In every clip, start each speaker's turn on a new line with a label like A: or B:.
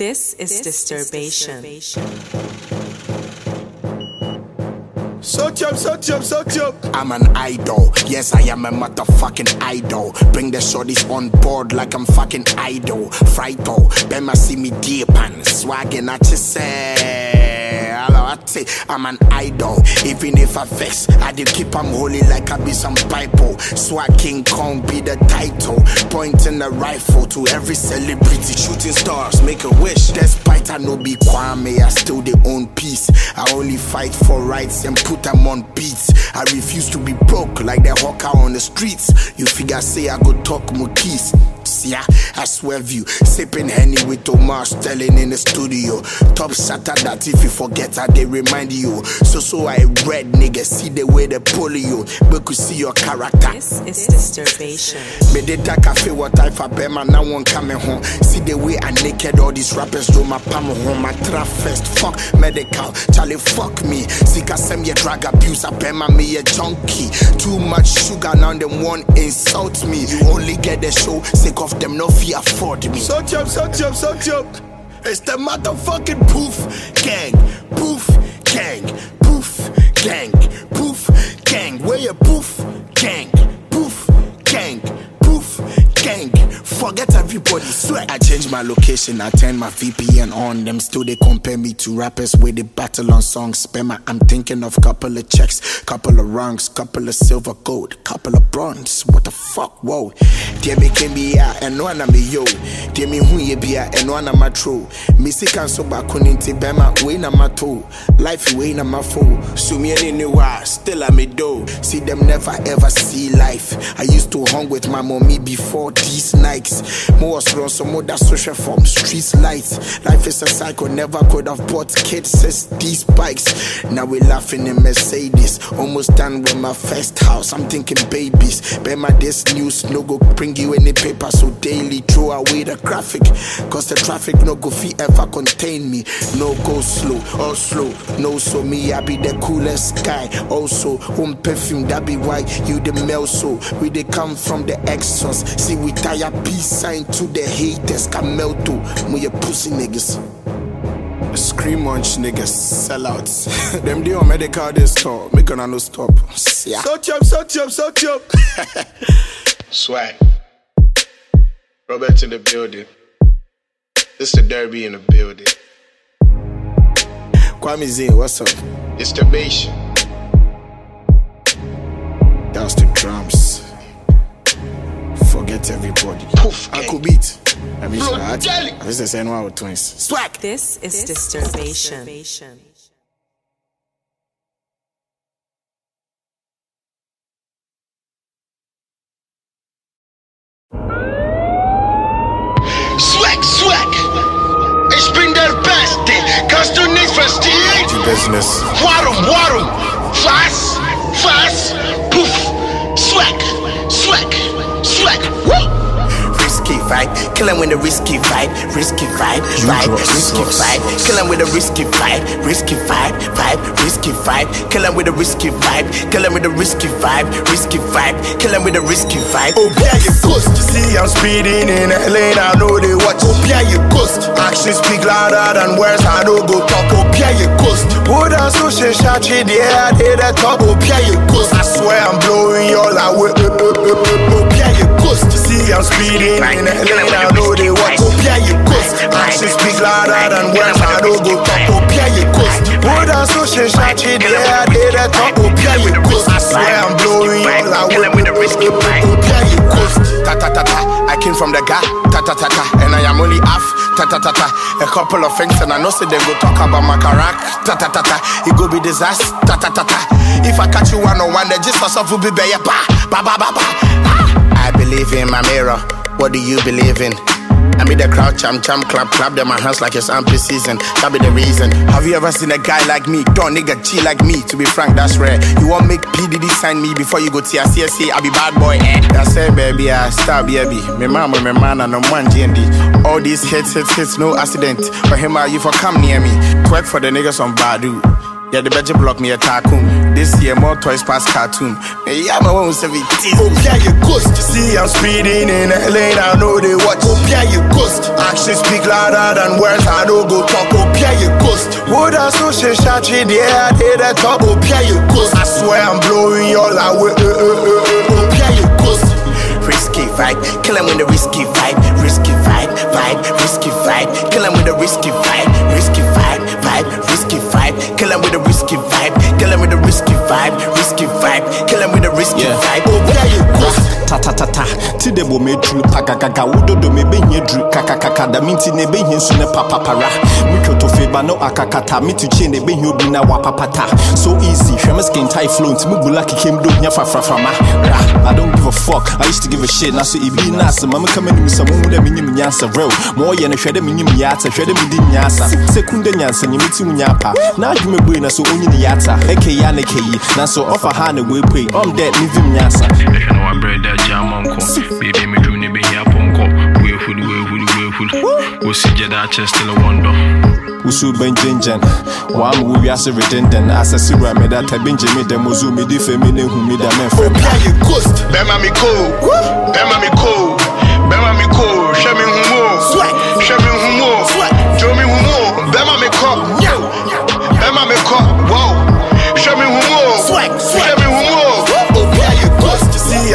A: This is disturbation.
B: Such up, such up, such up.
C: I'm an idol. Yes, I am a motherfucking idol. Bring the shorties on board like I'm fucking idol. Frighto. Oh, Bema see me deep and swagging at you say. Say I'm an idol. Even if I vex, I do keep am holy like I be some Bible. Swag King Kong be the title. Pointing the rifle to every celebrity. Shooting stars, make a wish. Despite I no be Kwame, I still the own peace. I only fight for rights and put them on beats. I refuse to be broke like the hawker on the streets. You figure say I go talk more. Yeah, I swerve you. Sipping Henny with Omar Sterling in the studio. Top shatter that if you forget how they remind you. So so I read nigga, see the way they pull you. We could see your character.
A: This is disturbation.
C: Me dey take cafe what I for Bema now one coming home. See the way I naked all these rappers do my palm home. My trap first, fuck medical, Charlie fuck me. Sika send me drug abuse, I Bema me a junkie. Too much sugar now them one insult me. You only get the show, sake of them no fee afford me.
B: Such up, such up, such up.
C: It's the motherfucking poof gang, poof gang, poof gang, poof gang. Where you poof gang, Forget everybody sweat. I change my location, I turn my VPN on. Them still they compare me to rappers where they battle on songs. My, I'm thinking of couple of checks, couple of rungs, couple of silver gold, couple of bronze. What the fuck, whoa? Dear me came be ya, and one am yo. Dear me who ye be ya, and one am a true. Missy can so back on into Bema, way na my toe. Life way na my fool. So me any new still I'm a do. See them never ever see life. I used to hang with my mommy before these nights. More run some that social form, streets lights. Life is a cycle, never could have bought kids since these bikes. Now we laughing in Mercedes. Almost done with my first house. I'm thinking babies. Bema this news no go bring you any paper. So daily throw away the graphic. Cause the traffic no go fee ever contain me. No go slow or slow. No so me I be the coolest guy. Also home perfume that be why you the male so. We they come from the exos. See we tire peace sign to the haters. Camel to me your pussy niggas. Scream munch niggas, sellouts. Them they on medical they stop. Make gonna no stop. Yeah.
B: Such up, such up, such up.
C: Swag. Robert in the building. This the derby in the building. Kwame Zane, what's up? It's the bass. That's the drums. Forget everybody. Poof. I could beat. I mean, I just say no our twins. Swag.
A: This is disturbation.
D: Swag, Kannst du nicht
C: Business.
D: Warum, warum? Was? Was? Puff. Swag, swag, swag. Woo!
C: Risky vibe, kill 'em with a risky vibe, risky vibe, vibe, risky vibe, kill 'em with a risky vibe, risky vibe, vibe, risky vibe, kill 'em with a risky vibe, kill 'em with a risky vibe, risky vibe, kill 'em with a risky vibe.
B: Oh, yeah, you ghost. You see, I'm speeding in a lane. I know they watch. Oh, yeah, you ghost. Actions speak louder than words. I don't go talk. Oh, yeah, you ghost. Put on social shot, yeah, I did that talk. Oh, yeah, you ghost. I swear I'm blowing y'all away. Oh, yeah, you ghost. You I'm speeding in a lane. I know they watch. Oh, yeah, you ghost. Actions speak louder than words. I don't go talk. Oh, yeah, you ghost. Put on social shot, yeah, I did that talk. Oh, yeah, you ghost. I swear I'm blowing y'all away. Oh, yeah, you ghost.
C: Ta ta ta ta, I came from the guy. Ta ta ta ta, and I am only half. Ta ta ta ta, a couple of things, and I know say they go talk about my carac. Ta ta ta ta, it go be disaster. Ta ta ta ta, if I catch you one on one, the gist of stuff will be better. Ba ba ba ba ba. Ah. I believe in my mirror. What do you believe in? I mean the crowd cham cham clap clap them my hands like it's ample season. That be the reason. Have you ever seen a guy like me? Don't nigga G like me. To be frank, that's rare. You want make PDD sign me before you go to CSC? I be bad boy. Eh? That's it, baby. I stop, baby. Me mama, me man, and no one GND. All these hits, hits, hits, no accident. For him, are you for come near me? Twerk for the niggas on Badu.
E: Yeah, the budget block me a tycoon. This year, more toys past cartoon. Hey, yeah, my one 17.
C: Opia you ghost. See I'm speeding in a lane, I know they watch. Opia you ghost. Actions speak louder than words, I don't go talk. Opia you ghost. Would I so she shot you there? I did a top. Opia you ghost. I swear I'm blowing your away. Uh, uh, uh, uh. Opia you ghost.
E: Risky vibe, kill him with the risky vibe, risky vibe, vibe, risky vibe, kill him with the risky vibe, risky vibe, vibe, risky vibe, kill him with a risky vibe, kill him with a risky vibe, risky vibe, kill him with a risky
C: Yeah.
E: vibe. Oh, where you
F: ta ta ta ti de bo metru akakaka wododo mebɛhia duru kakakaka. Da menti na ɛbɛhia nso ne papapara. Metwoto feba no akakata. Metukye na ɛbɛhia obi na wapapata. So easy hwɛ me skin tie flow nti mebula kekem do hia fafraframa. Ra i don't give a fuck. I used to give a shit na so ebi na ase ma meka m'anim sɛ mohu dɛ menyim nyansa. Real. Ma ɔyɛ no hwɛ dɛ menyim yɛata hwɛ dɛ medi nyansa. Sekunda nyansa nyɛ meti mu nyapa. Na adwuma bui na so ɔnyine yɛata ɛkɛyi a ne kɛyi nanso ɔfa ha ne weepei ɔm dɛ mevim nyansa
G: Ehwɛ na wabrɛ da gya amanko biribi meduru ne bɛhia pɔnkɔ weehuru weehuru weehuru wosi gye da akyɛ still wɔndɔ
F: Usu benjenjen Wam wu wiase redundant Asasi ra me da tabi njemi dem Ozu mi di fe mi ne hu mi da men frem
C: Opia you ghost.
E: Bema mi ko, Bema mi ko, Bema mi ko, show me who more,
C: Swag.
E: show me who more,
C: Swag.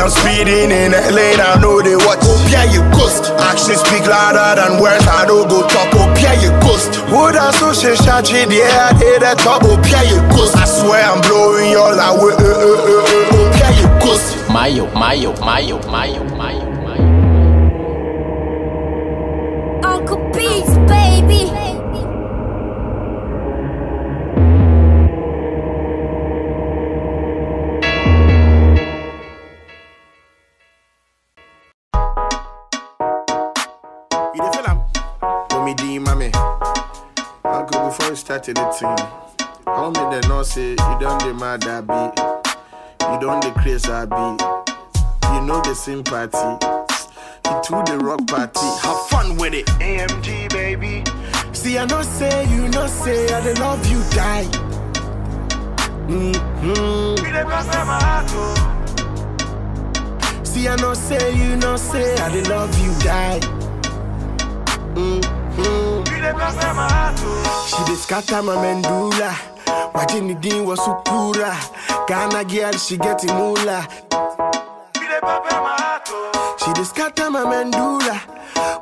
C: I'm speeding in a lane, I know they watch. Opia you ghost. Actions speak louder than words, I don't go talk. Opia you ghost. Would I so she shot you there? I did a top. Opia you ghost. I swear I'm blowing y'all away. Uh. Opia you ghost.
F: Mayo, mayo, mayo, mayo, mayo,
E: D, mommy. Uncle, before you started the I want me to know say you don't the mad I be, you don't the craze I be, you know the sympathy. You to the rock party, have fun with it. AMG baby.
C: See, I know say you know say I dey love you die. Mm-hmm. See, I know say you know say I dey love you die. Mm-hmm. She dey scatter my mandula. The din was sukura. Ghana girl, she getting moolah. She dey scatter my mandula.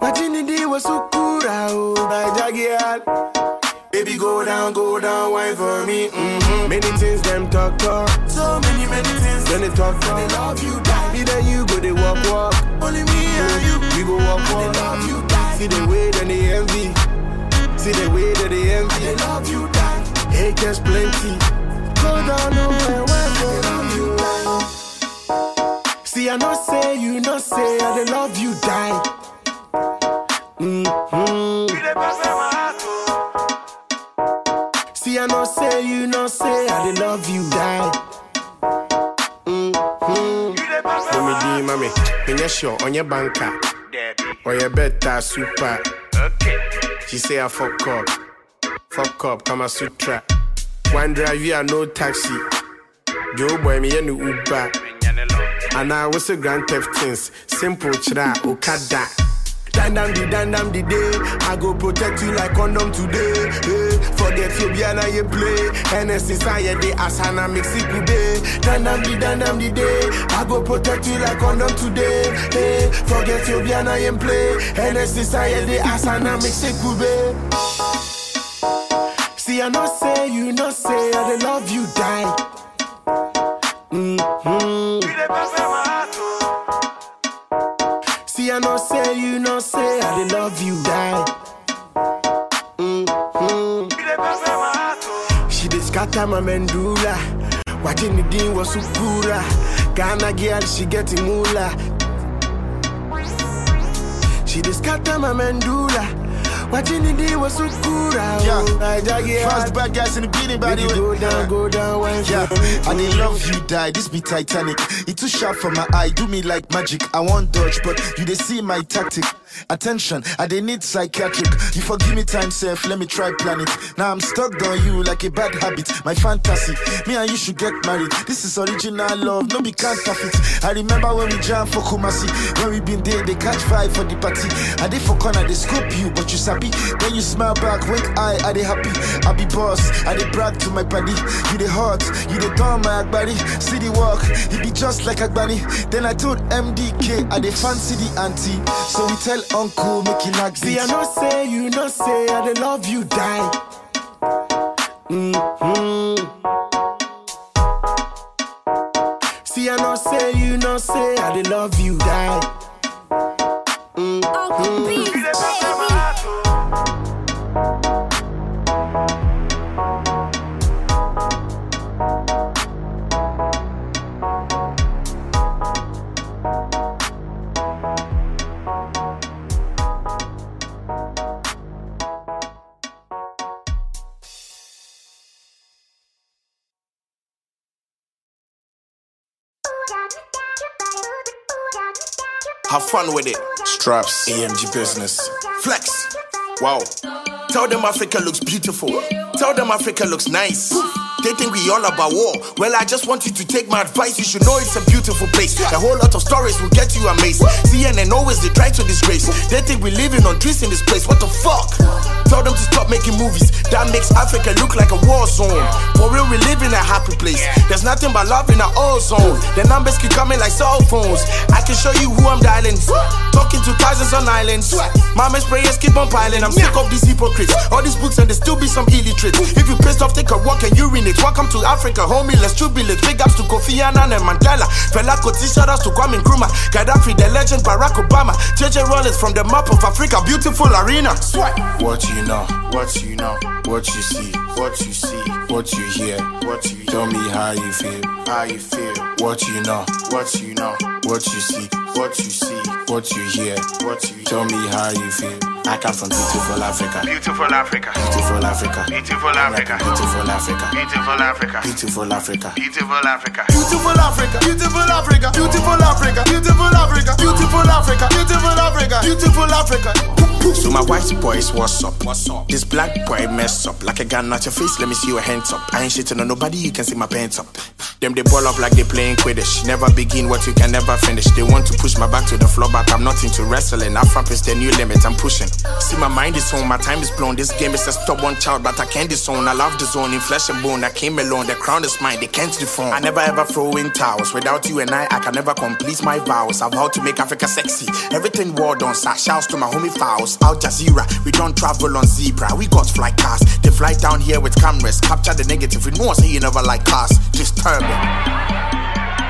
C: The day was cool, oh, my girl. Baby, go down, go down, wine for me. Mm-hmm. Many things them talk talk. So many, many things. Then they talk talk. They love you, die. Me then you go, they walk walk. Only me and you. We go walk walk. They love you. See the way that they envy. See the way that they envy. They love you, die. Haters plenty. Go down, nowhere, wine for they love you, die. See, I know say you know say I dey love you die. Mm-hmm. See, I know say you know say I dey love you die. Mm-hmm.
E: Mommy D, mommy. When you're sure on your banker, or your better super. She say I fuck up, fuck up, come Kama Sutra. One drive, you are no taxi. Joe boy, me and Uber. And I was a grand theft things. Simple chra, okada.
C: Dan dam di dan dam di day. I go protect you like condom today. Hey, forget you biana you play. NS society asana mix it today. Dan dam di dan dam di day. I go protect you like condom today. Hey, forget you biana you play. NS society asana mix it today. See I know say you know say I love you die. Mm-hmm. I know say you know say I dey love you die. Mm-hmm. She dey scatter my mandula. Watching the din was sukura. Ghana girl, she getting moolah. She dey scatter my mandula. Watching the day was so cool.
B: Yeah.
C: I just get
B: Fast bad guys in the beating the
C: go down, go down, when
B: Yeah, I did love you die. This be Titanic. It too sharp for my eye. Do me like magic. I want dodge, but you they see my tactic. Attention, I they need psychiatric. You forgive me time, self. Let me try plan it. Now I'm stuck on you like a bad habit. My fantasy. Me and you should get married. This is original love, no be counterfeit. I remember when we jam for Kumasi. When we been there, they catch five for the party. I did for corner, they scoop you, but you sabi. Then you smile back, wink eye, I they happy. I be boss, I they brag to my buddy. You the hot, you the dumb, my Agbani. See the walk, he be just like Agbani. Then I told MDK, I they fancy the auntie. So we tell uncle, make he like
C: See, I
B: this.
C: know say, you know say, I dey love you, die. Mm-hmm. See, I know say, you know say, I dey love you, die.
H: Uncle Beats, baby.
C: Have fun with it.
B: Straps.
C: AMG business. Flex. Wow. Tell them Africa looks beautiful. Tell them Africa looks nice. They think we all about war. Well, I just want you to take my advice. You should know it's a beautiful place. A whole lot of stories will get you amazed. CNN always they try to disgrace. They think we living on trees in this place. What the fuck? Tell them to stop making movies. That makes Africa look like a war zone. For real, we live in a happy place. There's nothing but love in our own zone. The numbers keep coming like cell phones. I can show you who I'm dialing. Talking to thousands on islands. Mama's prayers keep on piling. I'm sick of these hypocrites. All these books and there still be some illiterates. If you pissed off, take a walk and urinate. Welcome to Africa, homie. Let's jubilate. Big ups to Kofi Annan and Mandela. Fela Kuti, shout outs to Kwame Nkrumah. Gaddafi, the legend Barack Obama. JJ Rawlings from the map of Africa. Beautiful arena.
I: What you know, what you know, what you see, what you see, what you hear, what you tell me how you feel, how you feel. What you know, what you know, what you see, what you see, what you hear, what you tell me how you feel. I come from beautiful Africa,
C: Beautiful Africa.
I: beautiful Africa,
C: Beautiful Africa.
I: beautiful Africa,
C: Beautiful Africa.
I: beautiful Africa.
C: Beautiful Africa.
B: Beautiful Africa, beautiful Africa, beautiful Africa, beautiful Africa, beautiful Africa, beautiful Africa, beautiful Africa.
C: So my white boys, what's up? What's up? This black boy mess up like a gun at your face. Let me see your hands up. I ain't shitting on nobody. You can see my pants up. Them they ball up like they playing Quidditch. Never begin what you can never finish. They want to push my back to the floor, but I'm not into wrestling. Afrap is the new limit. I'm pushing. See my mind is on, my time is blown. This game is a stubborn child, but I can't disown. I love the zone in flesh and bone. I came alone. The crown is mine. They can't dethrone. I never ever throw in towels. Without you and I, I can never complete my vows. I vowed to make Africa sexy. Everything war done. So shouts to my homie fouls. Al Jazeera, we don't travel on zebra. We got fly cars. They fly down here with cameras. Capture the negative. We know say you never like cars. Disturbing.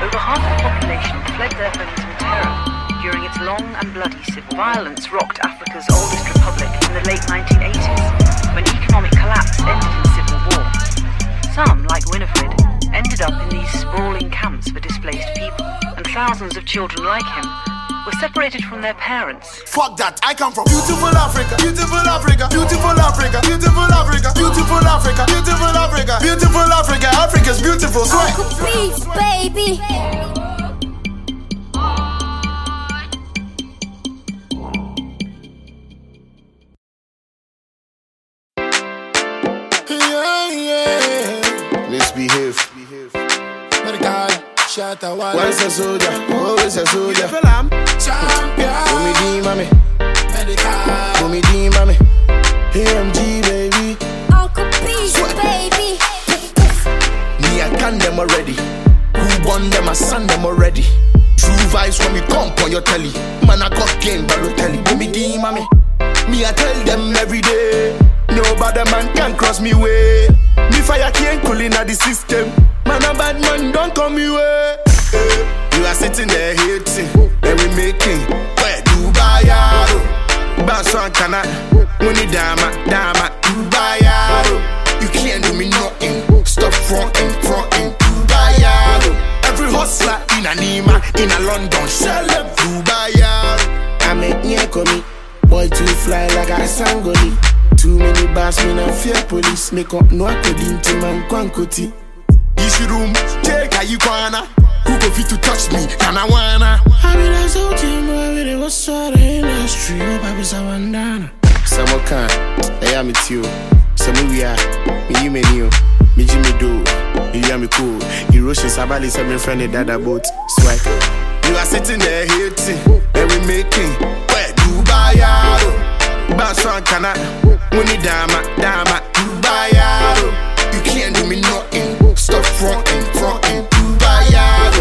J: Over half the population fled their homes in terror during its long and bloody civil violence rocked Africa's oldest republic in the late 1980s, when economic collapse ended in civil war. Some, like Winifred, ended up in these sprawling camps for displaced people, and thousands of children like him were separated from their parents
C: Fuck that. I come from
B: Beautiful Africa, beautiful Africa, beautiful Africa, beautiful Africa, beautiful Africa, beautiful Africa, beautiful Africa. Africa's beautiful. Sweat.
H: Uncle Beats, baby.
B: Once a soldier, always a soldier.
C: Champion.
B: Bumi D, mommy. Bumi D, mommy. AMG, baby.
H: Uncle Beats, baby.
B: Me, I can them already. Who won them, I son them already. True vibes when we come on your telly. Man, I got game, Balotelli. Bumi D, mommy. Me, I tell them every day. Nobody man can cross me way. Me fire can't cool in the system. Man, a bad man don't come me way. You are sitting there hating, and we making. Where Dubai, yaro. Baswan kana, money dama, dama, Dubai, yaro. Oh? You can't do me nothing. Stop fronting, fronting, Dubai, yaro. Oh? Every hustler in a Nima, in a London, sell them Dubai, yaro. Oh? I'm a Nyekomi.
C: Boy too fly like a sangoli. Too many bars, me no fear police. Make up no according to man kwankoti.
B: Issue room, take how you. Who go fit to touch me? Can I wanna?
C: I be like so team boy, we dey was sort industry. Oh, baby, so bandana. Some can, I am it you. Some we are, me you me new. Me Jimmy do, you are me cool. Erosion Sabali, seven friend dada boat. Swag.
B: You are sitting there hating, and we making. Where Dubai yaro? Baswan kana, money dama dama. Dubai yaro, you can't do me nothing. Stop fronting, fronting. Dubai yaro,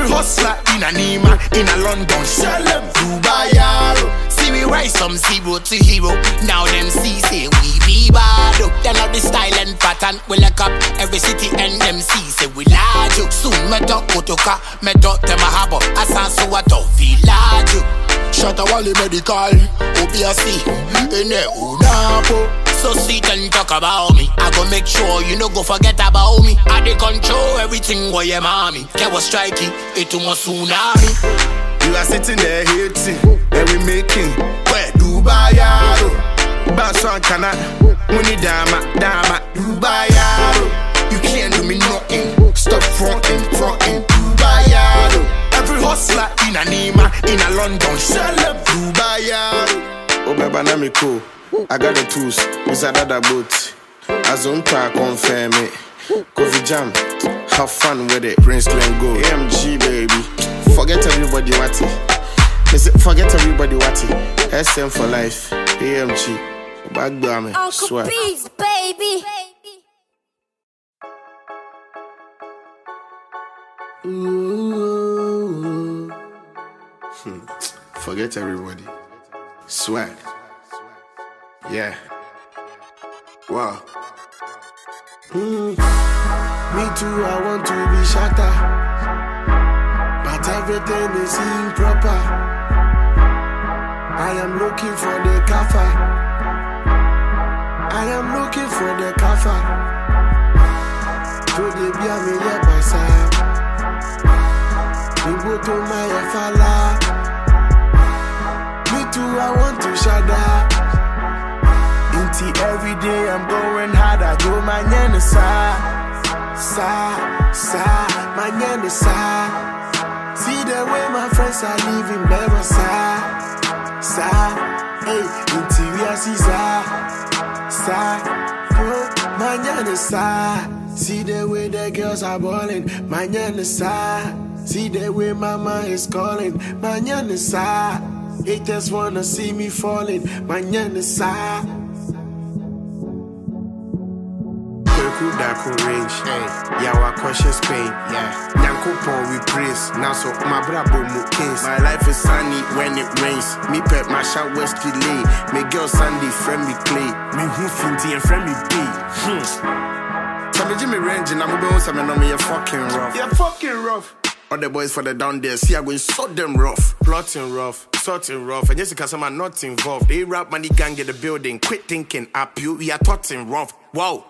B: every hustler in a Nima, in a London, sell them. Dubai yaro.
K: See we rise from zero to hero. Now them see say we be bad. Then all the style and pattern we look up every city and them see say we large. Soon me talk motoka, me talk them a habo. Asan so what of village. Shut a wally Medikal, OBSC, mm-hmm. in a unapo. So sit and talk about me. I go make sure you no go forget about me. I dey control everything where your mommy. Get was striking, it to my tsunami.
B: You are sitting there hating, and we making. Where Dubai yaro? Oh? Baswan kana, money dama dama. Dubai yaro, oh? you can't do me nothing. Stop fronting, fronting. Dubai yaro, oh? every hustler in a Nima, in a London, sell them. Dubai yaro.
C: Oh, baby, na me cool. I got the tools, it's another boat. Track, confirm it. Coffee jam, have fun with it. Prince Glen go. AMG, baby. Forget everybody what it. Forget everybody what it. SM for life. AMG. Back me.
H: Uncle
C: Swear.
H: Beats, baby.
C: Ooh. Hmm. Forget everybody. Swag. Yeah. Wow. Mm. Me too, I want to be shatter. But everything is improper. I am looking for the kafa. I am looking for the kafa. To the bia me ye basa. Me go to my fala. Me too, I want to shada. Inti every day I'm going hard. I do my nyana sa, sa, sa, my nyana sa. See the way my friends are living, better sa, sa. Hey, are see sa, sa. Oh, my nyana sa. See the way the girls are balling, my nyana sa. See the way mama is calling, my nyana sa. Haters wanna see me falling, my nyana sa. Range, hey. Yawa conscious pain, yeah. Nyankopon we praise, now so my brabo mu kings. My life is sunny when it rains. Me pet my shout west delay. Me girl Sandy friend me clay. Me who finty and friend me B. Hmm. So me Jimmy range and I'm going to know me you're fucking rough.
B: You're fucking rough.
C: All the boys for the down there, see I go sort them rough. Plotting rough, sorting rough. And yes, because I'm not involved. They rap money gang get the building. Quit thinking up you, we are plotting rough. Wow.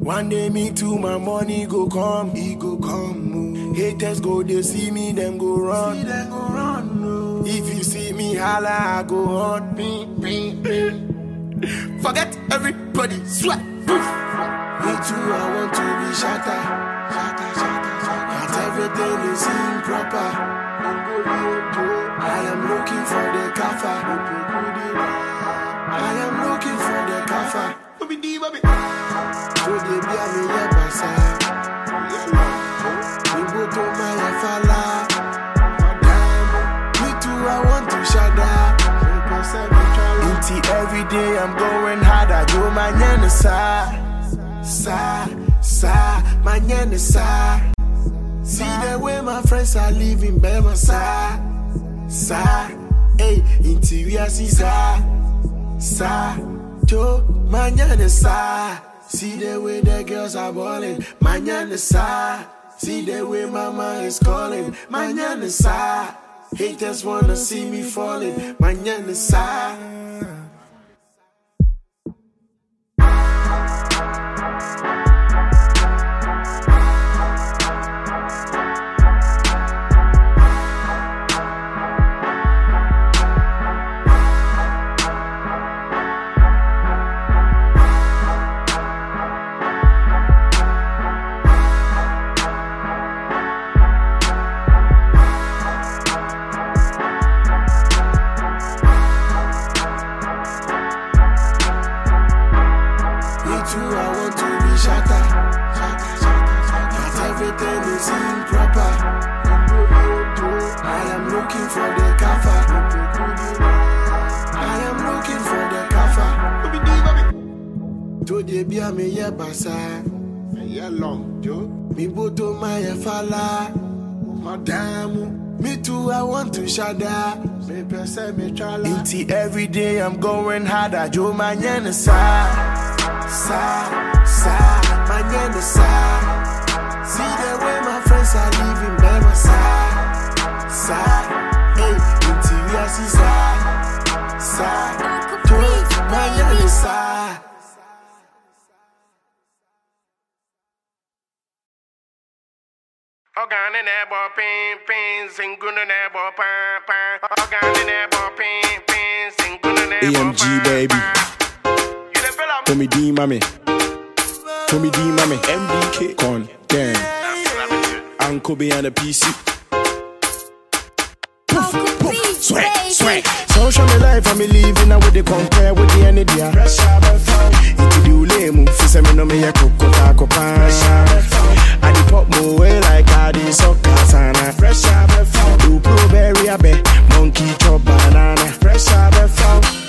C: One day me too, my money go come, he go come. oh. Haters go, they see me, them go run. See them go run. oh. If you see me holla, I go on. Bing, bing, bing. Forget everybody, sweat. Me too, I want to be shatter. Shatter, shatter, shatter. But everything is improper. I am looking for the kafa. I am looking for the kafa.
B: Baby D, baby.
C: To the bia me ye basa. We go to my fala. Me too, I want to shada. Inti every day I'm going hard. I do my nyana sa, sa, sa, my nyana sa. See the way my friends are living, bema sa, sa. Hey, inti we are sa, sa. Jo, nyana sa. See the way the girls are balling, nyana sa. See the way my mama is calling, nyana sa. Haters wanna see me falling, my nyana To the bia me ye basa. Yeah, long, Joe. Me boto my fala. Madam, me too, I want to shada. Me pese me chala. Inti every day I'm going harder. Joe manyana sa. Sa, sa, manyana sa. See the way my friends are living, by my sa. Sa, hey, inti we are si sa. Sa, Joe manyana sa.
L: Organ in that ball, pin, pin, sing good in that ball, pan, pan. Organ in that ball, pin, pin, sing good in that ball,
C: AMG baby. Tommy D mommy. Tommy D mommy. MDK. Con. Damn. Uncle behind the PC. Swag, swag. Social me life, I'm living out with the compare with the energy. Into the ulemu, fisa me no me ya koko tako pan. I di pop mo way like I di soccer sana. Fresh out of phone. Do blueberry abe, monkey chop banana. Fresh out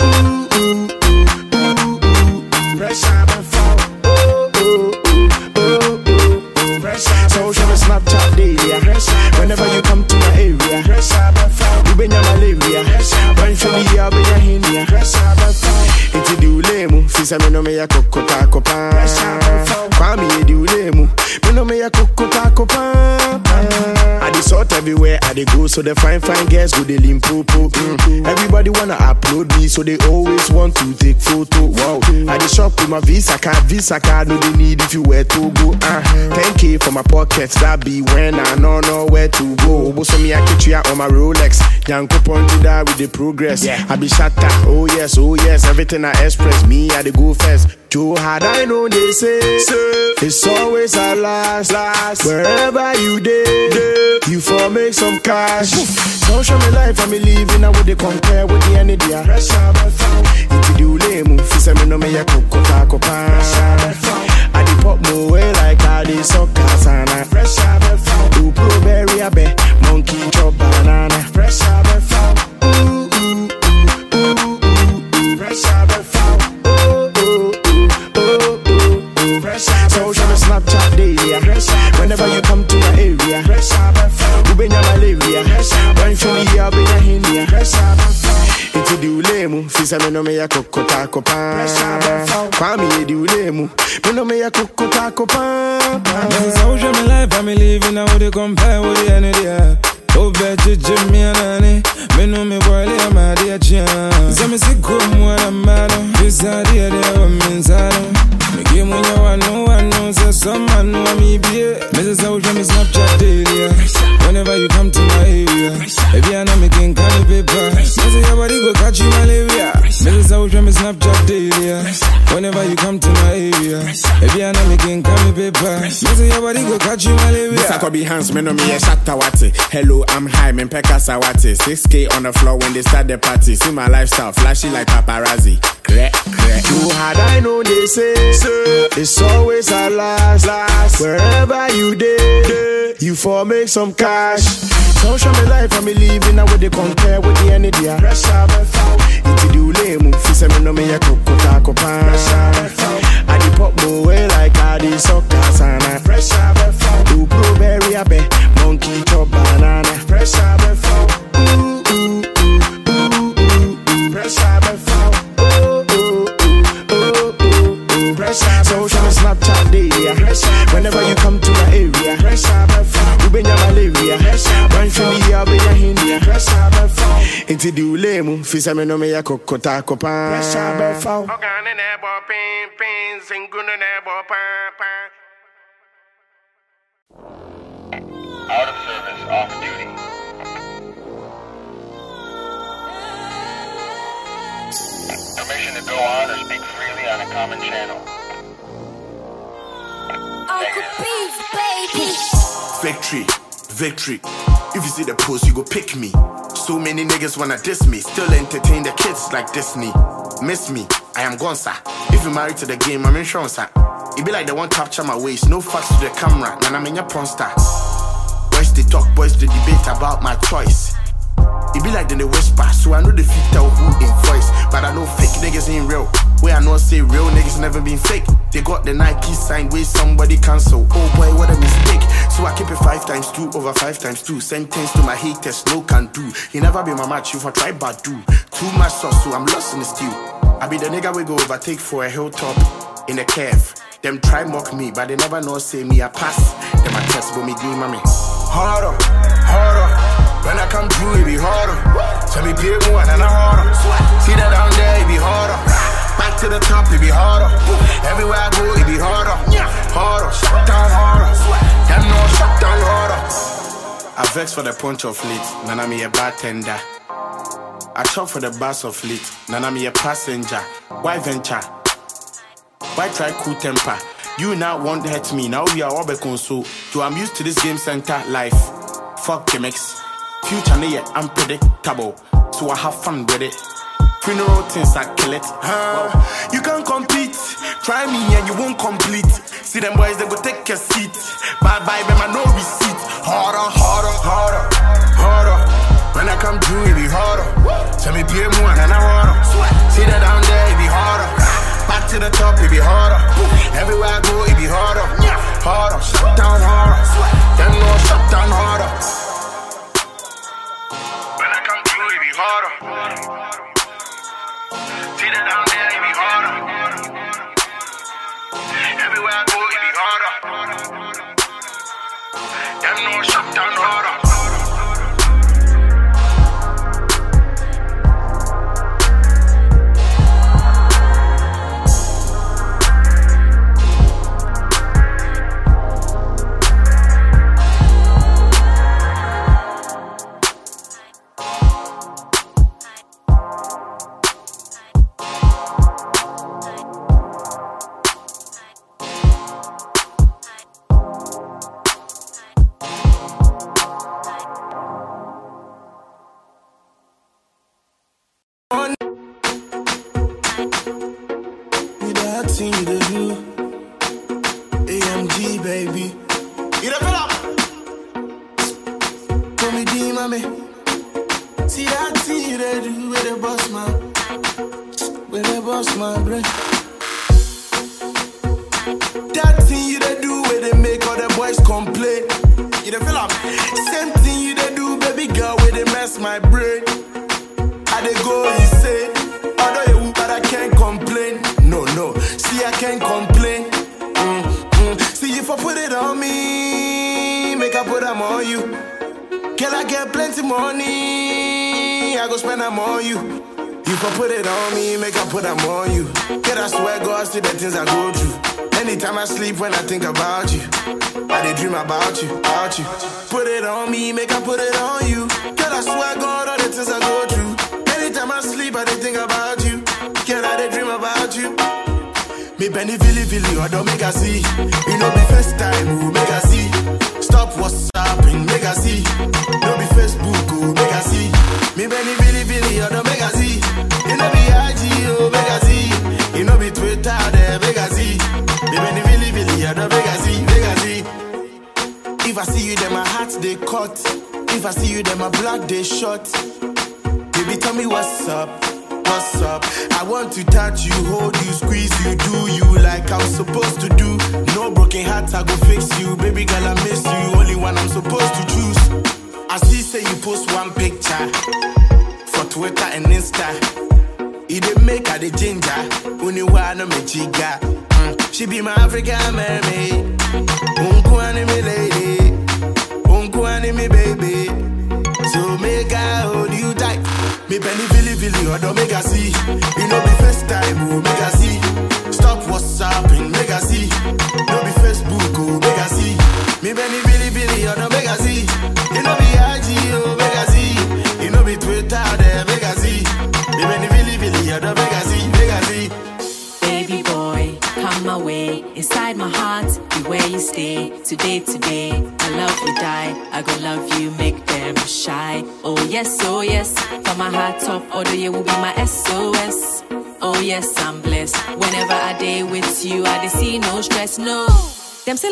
C: fisa me no me ya koko tako pan. Kwame ye di ulemu, me no me koko tako pan. Everywhere I dey go, so the fine fine girls go dey limpopo. Mm. Everybody wanna upload me, so they always want to take photo. Wow, I dey shop with my Visa card, Visa card no dey need if you wear to go. Uh, 10k for my pocket, that be when I know know where to go. Obo so me I catch you on my Rolex, Yanko point to that with the progress. Yeah. I be shatter, oh yes, oh yes, everything I express, me I dey go first. Joe had I know they say, it's always a last, last. Wherever you dey, you for make some cash. Social me life, I'm living out with the compare with the energy. Into the ulemu, fisa me no me ya koko tako pan. I di pop mo way like I di soccer sana. Fresh out of phone. Do blueberry abe, monkey chop banana. Fresh out of phone. Ooh, ooh, ooh, ooh, ooh. Fresh out of Whenever you come to my area. Your malaria. Run hinia. Fresh out of phone. Into the ulemu, fisa me no me ya koko tako pan. Kwame ye di ulemu, me no me ya koko tako pan.
M: This social me life, I'm living with the compare with the energy. yeah. Oh, you Jimmy and Annie. Me know me boy, I'm a dear chan. So me see come when I'm mad. Idea there, I'm inside. Me give me your one, no one knows. Say some man know me be. Mrs. Social me Snapchat daily. Whenever you come to my area, if you know me can carry paper. Me say your body go catch you malaria. Mrs. Social me Snapchat daily. Whenever you come to my area, if you know me can carry paper. Me say your body go catch you malaria.
C: This I could be hands, me no me a shatta wati. Hello, I'm high, me peka sawati. 6k on the floor when they start the party. See my lifestyle, flashy like paparazzi. Crack, crack. You had I know they say, it's always a last, last. Wherever you dey, you for make some cash. Social me life, I'm living out with the compare with the energy. Fresh out of phone. Into the ulemu, fisa me no me ya koko tako pan. I di pop way like I di soccer sana. Out of phone. Do blueberry abe, monkey chop banana. Out of phone. Ooh, ooh, ooh, ooh, ooh, ooh. Fresh out ooh, ooh. Fresh out Social me Snapchat daily. yeah. Whenever you come to my area, fresh out of phone. You been your malaria. Run for me, I'll be your hinia. Fresh out of phone. Into the ulemu, fisa me no me ya koko tako pan. Fresh out of phone.
L: Organ in that ball, pin, pin, sing good in that pan, pan.
N: Out of service, off duty. Permission to go on or speak freely on a common channel.
H: Uncle Beef, baby.
C: Victory, victory. If you see the post, you go pick me. So many niggas wanna diss me. Still entertain the kids like Disney. Miss me, I am Gonza. If you married to the game, I'm insurance. sir. If It be like they want capture my waist. No fucks to the camera. man, I'm in your porn star. Boys they talk, boys they debate about my choice. It be like then they whisper, so I know the fit tell who in voice. But I know fake niggas ain't real. Where I know say real niggas never been fake. They got the Nike sign where somebody cancel. Oh boy, what a mistake. So I keep it five times two over five times two. Sentence to my haters, no can do. You never be my match, if I try but do. Too much sauce, so I'm lost in the stew. I be the nigga we go overtake for a hilltop in a cave. Them try mock me, but they never know say me I pass. Them I test, but me give me harder, harder. When I come through, it be harder. Tell me more and I harder. See that down there, it be harder. Back to the top, it be harder. Everywhere I go, it be harder. Harder, shut down harder. Them no shut down harder. I vex for the punch of late, nana me a bartender. I chop for the bus of late, nana me a passenger. Why venture? Why try cool temper? You now won't hurt me, now we are all back console. So I'm used to this game center life. Fuck gimmicks. Future yet unpredictable, so I have fun with it. Funeral things I kill it. Huh? You can't compete. Try me and you won't complete. See them boys, they go take a seat. Bye bye, I no receipt. Harder, harder, harder, harder. When I come through, it be harder. Tell me play more and I harder. See that down there, it be harder. Back to the top, it be harder. Everywhere I go, it be harder. Harder, shut down harder. Them no shut down harder. Harder. See that down there, it be harder. Everywhere I go, it be harder. Them no they. Baby, tell me what's up, what's up. I want to touch you, hold you, squeeze you, do you like I'm supposed to do. No broken heart, I go fix you. Baby girl, I miss you, only one I'm supposed to choose. I see say you post one picture for Twitter and Insta. It dey make her the ginger, only one no me chiga. Mm. She be my African mermaid, Make I see. You know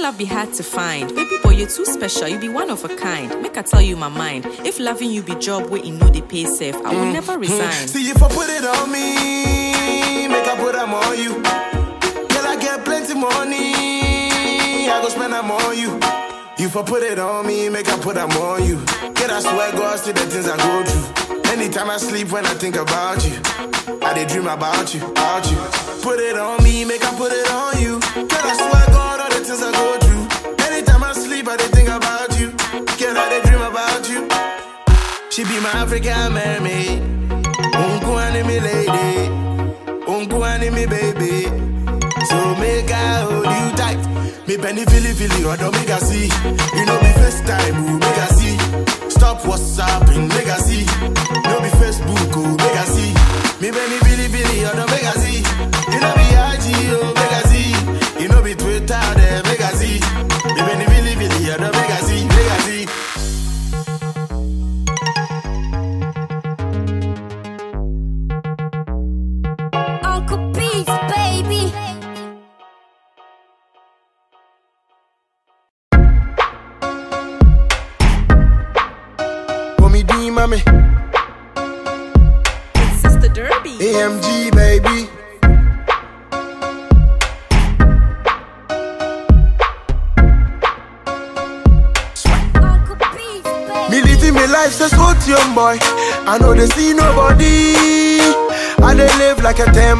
O: Love be hard to find. Baby boy, you're too special. You be one of a kind. Make I tell you my mind. If loving you be job where you know they pay safe, I will mm. never resign.
C: See if I put it on me, make I put them on you. Girl, I get plenty money, I go spend them on you. If I put it on me, make I put them on you. Get I swear, God, see the things I go through. Anytime I sleep, when I think about you, I dey dream about you, about you. Put it on me, make I put it on you. Things I go through. Anytime I sleep, I think about you. Girl, I dream about you. She be my African mermaid. Unku anime lady. Unku anime baby. So make I hold you tight. Me penny fili fili or don't make I see. You know be first time, oh, make I see. Stop WhatsApp and make I see. No be Facebook, oh, make I see. Me penny fili fili or don't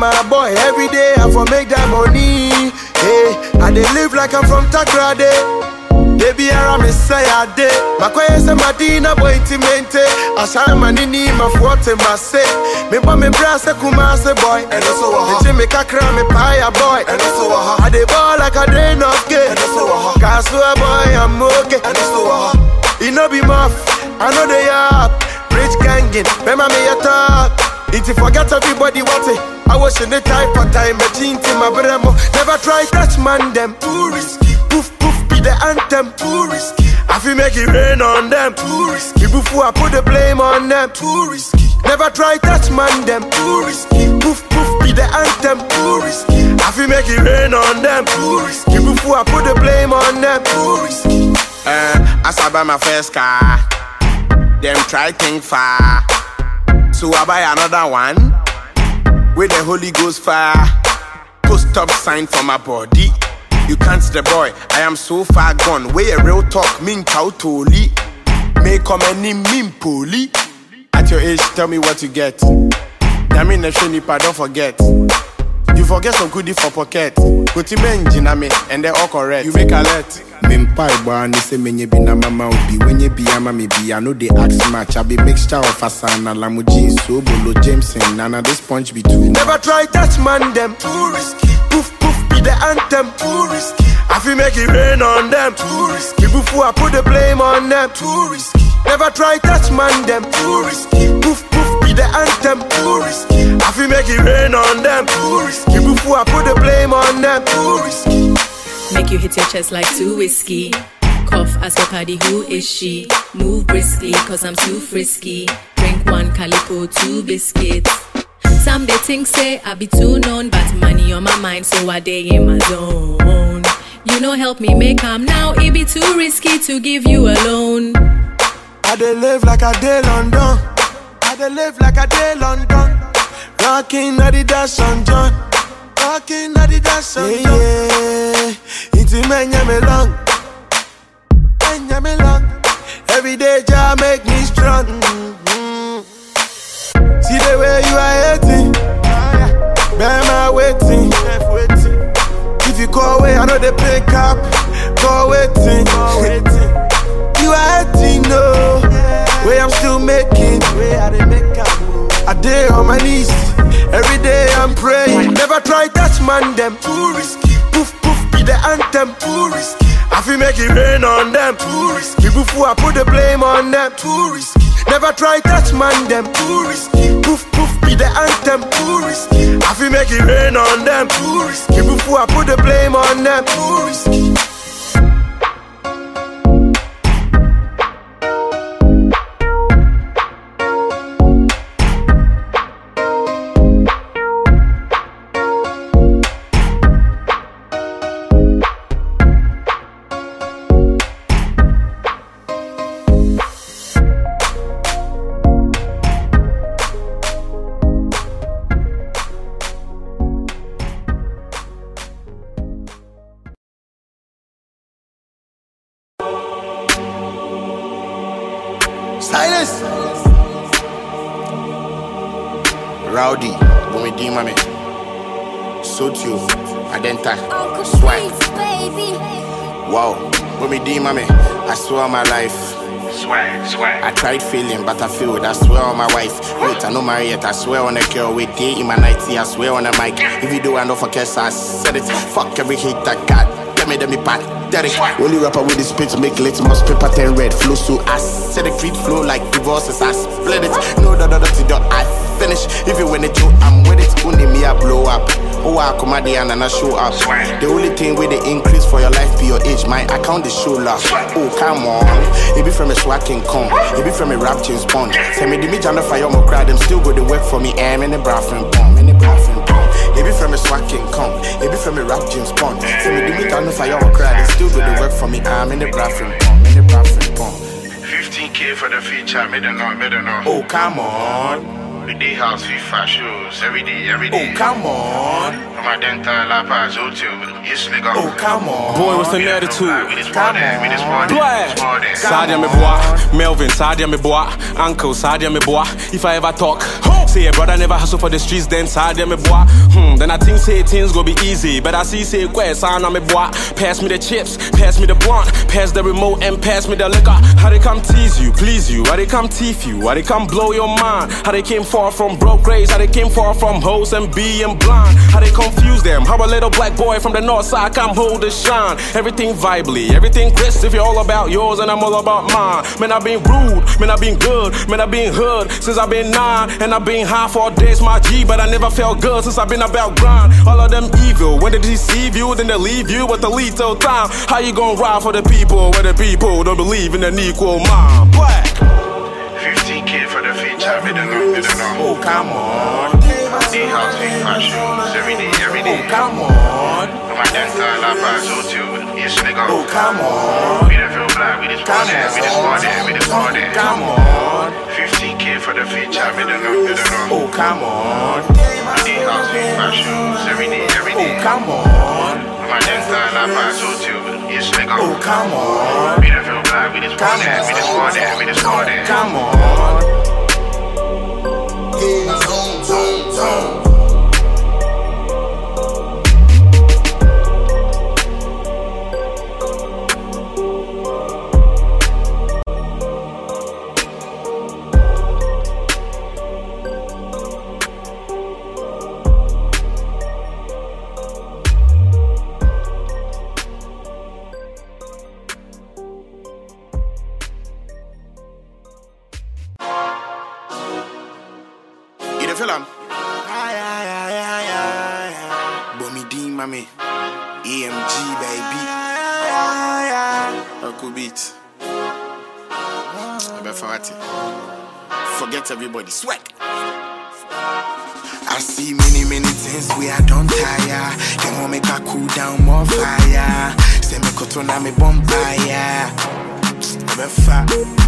C: a tema boy. Every day I for make that money. Hey, I dey live like I'm from Takrade. Baby, I'm a say I day. Makoye se madina boy intimate. Asha manini mafuate mase. Me ba me bra se kuma se boy. And also uh-huh. a ha. me kakra me paya boy. And also a ha. I dey ball like a drain of gay. And also a ha. Kasua boy, I'm okay. And also a ha. It no be muff, I know they up. Rich gangin', remember me a talk. It forget everybody what it. I was in the type of time, teen to my bremo. Never try touch man them. Too risky. Poof poof be the anthem. Too risky. I feel make it rain on them. Too risky. Before I put the blame on them. Too risky. Never try touch man them. Too risky. Poof poof be the anthem. Too risky. I feel make it rain on them. Too risky. Before I put the blame on them. Too risky. Uh, as I buy my first car, them try think far. So I buy another one with the Holy Ghost fire. Post stop sign for my body. You can't the boy, I am so far gone. Where a real talk, mean cow toli. Make come any mean. At your age, tell me what you get. Damn in the shinipa, don't forget. Forget some goodie for pocket. To engine me, and they're all correct. You make alert. Mimpai boy, and say menye be na mama obi. When you be ama me be, I know they ask much. I be mixture of Asana, Lamujin, Sobolo, Jameson, Nana, this punch be too. Never try touch man them. Too risky. Poof poof be the anthem. Too risky. I feel make it rain on them. Too risky. Before I put the blame on them. Too risky. Never try touch man them. Too risky. Poof poof be the anthem. Too risky. I feel make it rain on them. Too risky. Before I put the blame on them. Too risky.
O: Make you hit your chest like too whiskey. Cough, ask your party who is she. Move briskly, cause I'm too frisky. Drink one calico, two biscuits. Some they think say I be too known, but money on my mind, so I day in my zone. You know, help me make am now. It be too risky to give you a loan.
C: I dey live like a day London. I dey live like a day London. Rocking Adidas on John. Rocking Adidas on John. Yeah, yeah. Into menya me long. Me long. Every day, Jah make me strong. Mhm. See the way you are hating. Bear my waiting. If you call away, I know they pick up. Call waiting. You are no. Way I'm still making. I day on my knees. Every day I'm praying. Never try touch man them. Too risky. Poof poof be the anthem. Too risky. I feel make it rain on them. Too risky. Before I put the blame on them. Too risky. Never try touch man them. Too risky. Poof poof be the anthem. Too risky. I feel make it rain on them. Too risky. Before I put the blame on them. Too risky. I swear on my wife. Wait, I know yet. I swear on a girl. Wait, day in my nighty. I swear on the mic. If you do, I know for cash. I said it. Fuck every hate I got. Tell me, them me pat. Derek. Only rapper with the spit make lit, must paper ten red. Flow so acidic. Feet flow like divorces. I split it. No, no, no, no, no, I finish. If you win it, too, I'm with it. Only me, I blow up. Oh, I come out there and I show up. The only thing with the increase for your life be your age. My account is show love. Oh, come on. It be from a swacking come. It be from a rap James Bond. Send me the me jana fire my crowd. Them still go to work for me. Eh, I'm in the bathroom bomb. In the bathroom bomb. It be from a swacking come. It be from a rap James Bond. Send me the me jana fire my crowd. Them still go to work for me. Eh, I'm in the bathroom bomb. In the bathroom bomb.
L: 15k for the feature, me don't know, me don't know.
C: Oh, come on.
L: The day house FIFA shows every day, every day.
C: Oh, come on.
L: I'm a dental la paz, hotel, yes, nigga.
C: Oh, come on.
E: Boy, what's an attitude?
L: Come on.
E: Black. Sadia me boy, Melvin, Sadia me boy, Uncle, Sadia me boy. If I ever talk, say a brother never hustle for the streets, then Sadia me boy. Hmm, then I think say things go be easy, but I see say quest, sign on me boy. Pass me the chips, pass me the blunt, pass the remote, and pass me the liquor. How they come tease you, please you? How they come teeth you? How they come blow your mind? How they came far from broke grades? How they came far from hoes and being blind? How they confuse them? How a little black boy from the north side come hold the shine? Everything vibely, everything crisp. If you're all about yours and I'm all about mine. Man, I've been rude, man, I've been good, man, I've been hood since I've been nine, and I've been high for days, my G, but I never felt good since I've been about grind. All of them evil, when they deceive you, then they leave you with the lethal time. How you gonna ride for the people when the people don't believe in an equal mind? Black.
L: 15k for the feature, me don't know, me don't.
C: Oh, come on.
L: Day house shows every day, every day.
C: Oh, come on.
L: Paz, yes, nigga.
C: Oh, come on.
L: We don't feel black, we just it, we just it, we just it.
C: Come on.
L: 15k for the feature.
C: Oh, come on.
L: Day house shows every day, every day.
C: Oh, come on.
L: Paz, yes, nigga.
C: Oh, come on.
L: We don't feel black, we just it, we just it, we just.
C: Come on. Zone, Me kotona me bonfire.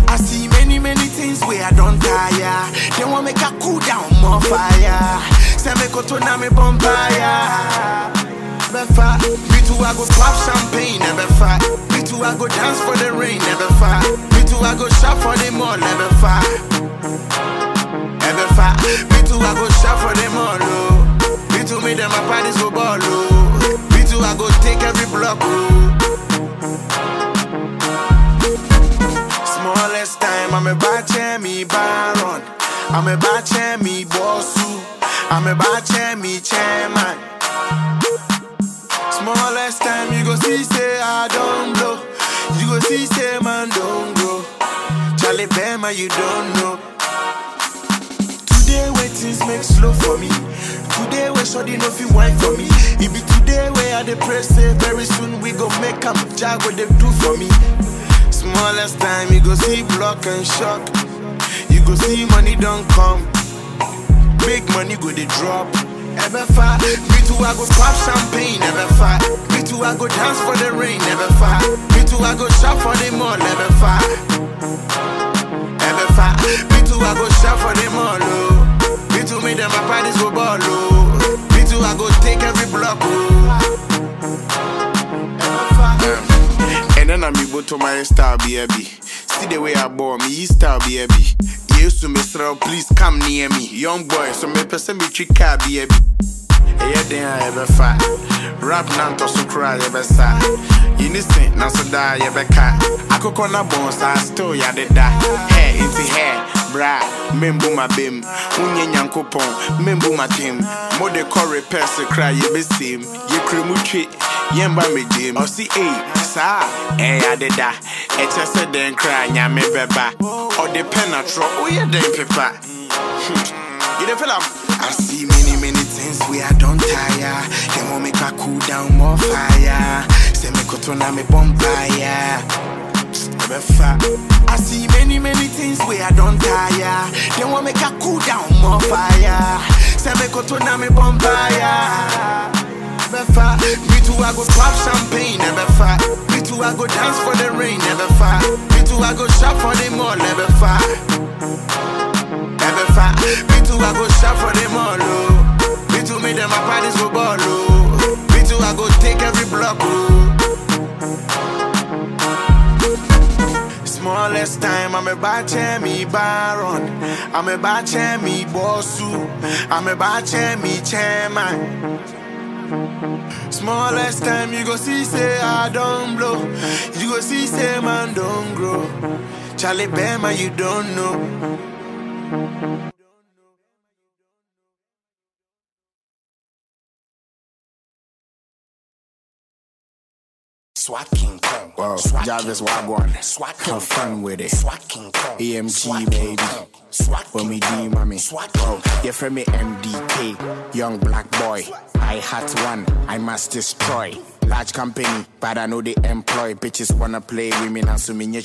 C: I see many, many things where I don't tire. They want make I cool down more fire. Say me kotona me bonfire. Abefa. Me too I go pop champagne. Abefa. Me too I go dance for the rain. Abefa. Me too I go shop for the mall. Abefa. Abefa. Me too I go shop for them all. Oh. Me too me them my parties go ball. Oh. Me too I go take every block. Oh. I'm a bache me baron. I'm a bache me bossu. I'm a bache me chairman. Smallest time, you go see say I don't blow. You go see say man don't grow. Charlie Bama, you don't know. Today where things make slow for me. Today where shoddy no wine for me. It be today where I pray say very soon we go make am jag what they do for me. Smallest time you go see block and shock. You go see money don't come. Big money go they drop. Ever far, me too I go pop champagne. Ever far, me too I go dance for the rain. Ever far, me too I go shop for the mall. Ever far, ever far, me too I go shop for the mall. Oh. Me too me them my parties go ball. Oh. Me too I go take every block. Oh. And then I'm able to my star baby. See the way I bore me, Easter baby. To Mr. Please come near me. Young boy, so me person me trick car baby. Ɛyɛ den a yɛbɛfa rap na ntɔ so kora a yɛbɛsa se na so daa yɛbɛka akokɔ na bɔn saa still yɛadeda hɛ nti hɛ bra. Membu ma bem wonyɛ nyankopɔn membu ma tem mode kɔ repɛs kora yɛbɛsem yɛkura mu twe yɛmba megyem ɔse ei saa ɛyɛ adeda ɛkyɛ sɛ dɛn kora nyame bɛba ɔde pɛ natrɔ woyɛ dɛn pepa. You dey feel am? I see many, many things where I don't tire. They want make I cool down more fire. Say me to na me bonfire. I see many, many things where I don't tire. They want make I cool down more fire. Say me to na me bonfire. Ebefa. Me too, I go pop champagne. Ebefa. Me too, I go dance for the rain. Ebefa. Me too, I go shop for the mall. Ebefa. Ebefa. Me too, I go shop for them all. Oh. Too, them my parties go ball. Oh. Me too, I go take every block. Oh. Smallest time, I'm a bache me baron. I'm a bache me bossu. I'm a bache me chairman. Smallest time, you go see say I don't blow. You go see say man don't grow. Charlie Bama, you don't know.
K: SWAT King Kong.
C: Wow,
K: SWAT
C: Jarvis. Wagwan.
K: SWAT King
C: Have fun with it.
K: SWAT King Kong.
C: AMG
K: SWAT
C: baby.
K: SWAT
C: When me D mommy.
K: SWAT
C: Bro,
K: King Kong.
C: you from me MDK, young black boy. I had one, I must destroy. Large company, but I know they employ bitches wanna play with me now so me nye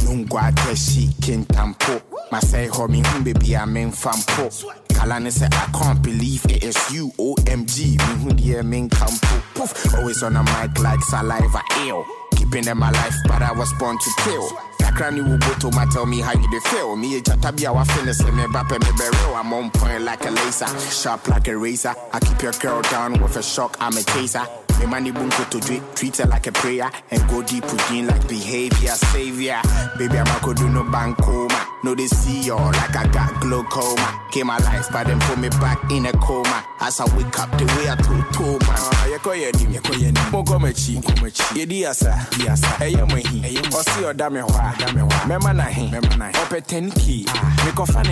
C: shoe toy. Nungwa teshi kintampo. Masai homie hum baby I'm in fampo. Kalani say I can't believe it is you OMG. Me who the main campo. Poof, always on a mic like saliva ill. Keeping them alive, but I was born to kill. Takrani will go to my tell me how you feel. Me a chatabi awa finish me bape me barrel. I'm on point like a laser, sharp like a razor. I keep your girl down with a shock, I'm a taser. Me money boom to do treat her like a prayer and go deep within like behavior savior. Baby, I'm a do no bankoma. No, they see y'all like I got glaucoma. Came my life, but then put me back in a coma. As I wake up, the way I told to man. Ah, you call your name, you call your name. Moko mechi, moko mechi. Yedi asa, yedi asa. Eye mo hi, eye mo. Osi oda me hwa, oda me hwa. Mema na hi, mema na hi. Ope ten key, me kofa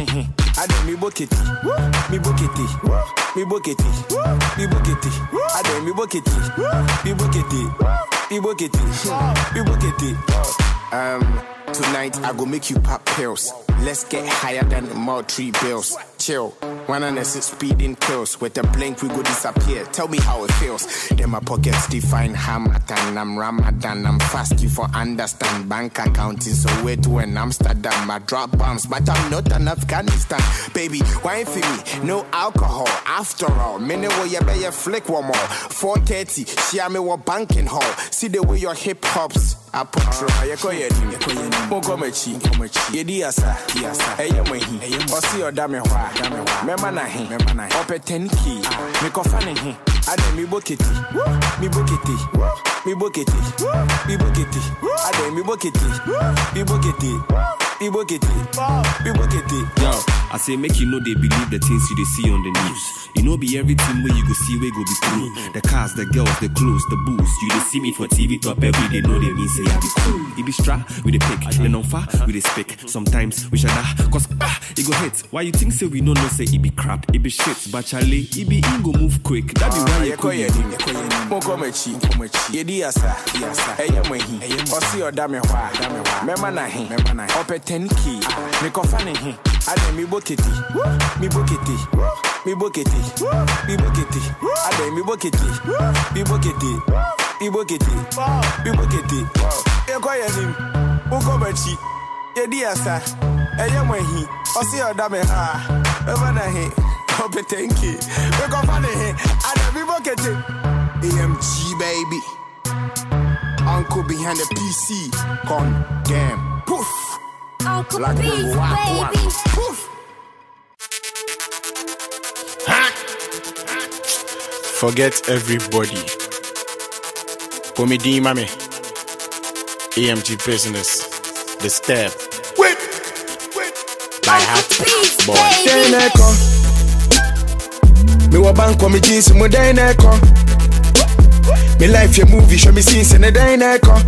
C: boketi, mi boketi. Ade mi boketi, mi boketi, mi boketi, mi boketi. Um, tonight I go make you pop pills. Let's get higher than the mall tree bills. Chill. One on six speeding kills. With a blink, we go disappear. Tell me how it feels. Then my pockets define Harmattan. I'm Ramadan. I'm fast, you for understand. Bank accounting, so wait an Amsterdam. I drop bombs, but I'm not an Afghanistan. Baby, wine for me. No alcohol. After all, minute where you better flick one more. 430, share me what banking hall. See the way your hip hops. I. You your name, you call your name. Moko mechi, moko mechi. Yedi asa, asa. Eye mo hi. Osi oda me oda me hwa. Na hi, mema na hi. Ope ten key, me kofa ne hi. Ade mi boketi, mi boketi, mi boketi, mi boketi. Ade mi boketi, mi boketi, mi boketi, mi boketi.
F: Yo, I say make you know they believe the things you they see on the news. You know be everything where you go see where go be true. The cars, the girls, the clothes, the booze. You they see me for TV top every day. Know they mean say I be cool. It be stra with the pick, then on far with the speak. Sometimes we should ah, cause ah, it go hit. Why you think say we know no say it be crap, it be shit. But Charlie, it be in go move quick. That be why you call
C: your name, you call your name. Moko mechi, moko mechi. Yedi asa, yedi asa. Eye mo hi, eye mo. Osi oda me hwa, oda me hwa. Mema na hi, mema na hi. Ope ten key, me kofa ne hi. Ade mi boketi, mi boketi, mi boketi, mi boketi. Ade mi boketi, mi boketi, mi boketi, mi boketi. You call your name, moko mechi. Yedi asa, eye mo hi. Osi oda me hwa, mema na hi. Ope ten key, me kofa ne hi. Ade mi boketi. AMG baby. Uncle behind the PC. Con damn. Poof.
H: Uncle
C: Black
H: Beats,
C: Bongo, wah, wah.
H: baby.
C: Poof. Forget everybody. Komedi mame. AMG business. the step. Wait, by heart, boy.
P: Then I come. Me wa bank on me jeans, mo I come. Me life your movie, show me scenes in the then I come.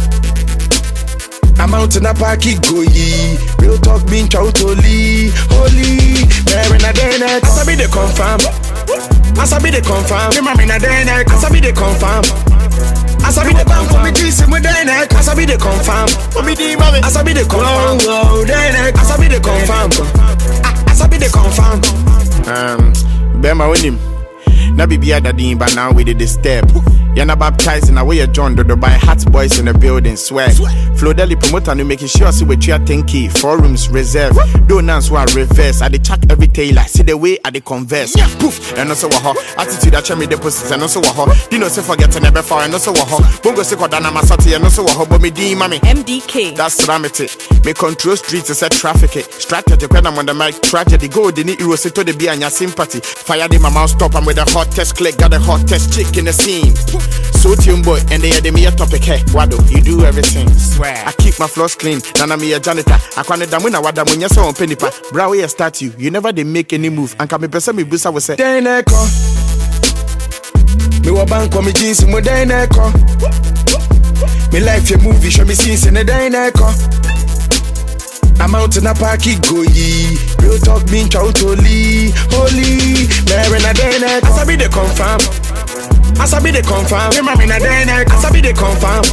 P: I'm out in a parky go ye. Real talk being chow holy. There in a come. As be the confirm. As I be the confirm. Me mama in a come. As be the confirm. As I be the bank on me then I come. As I be the confirm. Oh me mama. As I be the confirm. Oh, then I As I be the confirm. As I be the confirm.
C: Um, Bema Winim. Na bibi ada din, but now we did the step. Yana baptizing away a John Dodo by hot boys in the building, swag. Flo Deli promoter no making sure see what you are thinking. Four rooms reserve. Don't answer reverse. I dey chuck every tailor. See the way I dey converse. Poof, and also waho. Attitude that me deposits and also waho. Dino say forget to never far and also waho. Bongo say kodana masati and also waho. But me di mami.
O: MDK.
C: That's Ramity. Me control streets is a traffic. Strategy when I'm on the mic. Tragedy go. The need to the be and your sympathy. Fire the mouth stop. I'm with the hottest click. Got the hottest chick in the scene. So tune boy and they had me a topic. Hey, Wado, you do everything. Swear. I keep my floors clean. Nana me a janitor. I can't damn when I wada when you saw on penny pa. Bra we a statue. You never they make any move. And come me person me busa was say.
P: Then come. Me wa bank on me jeans, mo then come. Me life your movie, show me scenes in the then come. I'm out in a parky go ye. Real talk being chow holy, holy. There in a then I. As I be the confirm. As I be the confirm. Me mama in a then I come. As I be the confirm.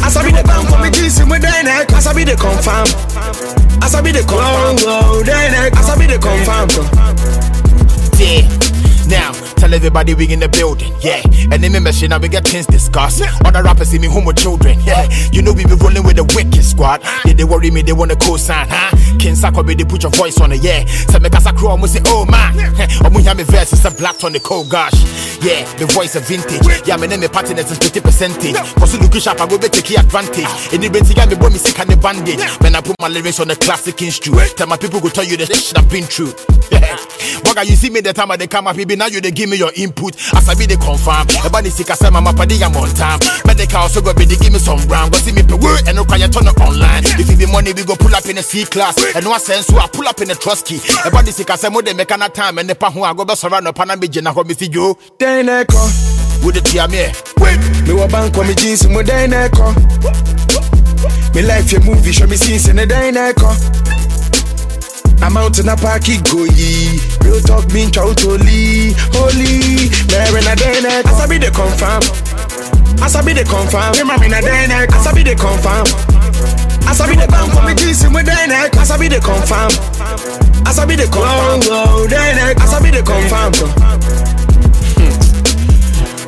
P: As I be the on me mo then I come. As I be the confirm. As I be the confirm. Oh, then I As I be the confirm.
K: Yeah. Now, tell everybody we in the building, yeah. Me machine, now we get things discussed. Other rappers see me home with children, yeah. You know we be rolling with the wicked squad. They, they worry me, they want to co-sign, huh? King Sako, they put your voice on it, yeah. So me casa crew, almost say, oh man. Omu me verse, it's a black on the cold gosh. Yeah, the voice of vintage. Yeah, my name is partners is 50 percentage. Cause you look sharp, I go be take advantage. In the bench, me boy me sick and the bandage. When I put my lyrics on the classic instrument. Tell my people go tell you the shit I've been through. Yeah. Waka, you see me the time I they come up, baby. Now you they give me your input. As I be the confirm. Everybody sick, I say my padi I'm on time. Medikal also go be they give me some ground. Go see me pay word and no cry turn up online. If it be money, we go pull up in a C class. And no sense, so I pull up in a trust key. Everybody sick, I say more they make an time and the who I go be surround no pana me jena ho me see you.
P: Then I.
K: With the me.
P: Wait. Me wa bank me jeans, mo then I. Me life your movie, show me scenes in the then I. I'm out in a parky go ye. Real talk being chow holy, holy. There in a then As I be the confirm. As I be the confirm. Me mama in a then I come. As I be the confirm. As I be the bank on me mo then I. As I be the confirm. As I be the confirm. I As I be the confirm. Hmm.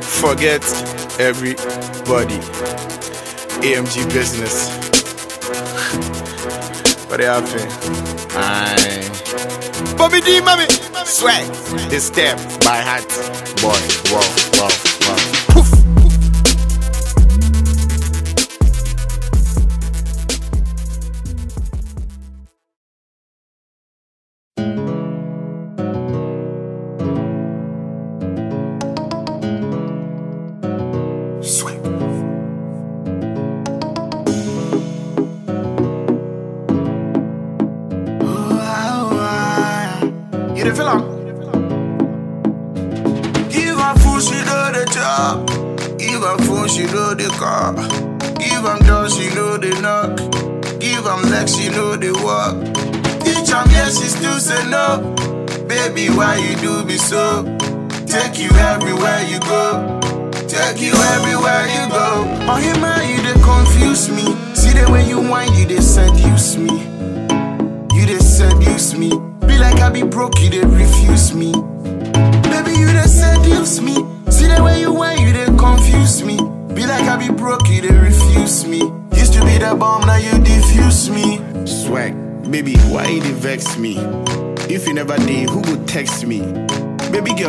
C: Forget everybody. AMG business. What happen? Aye. Bobby D, mommy. Swag. This step by heart. Boy, whoa, whoa, whoa.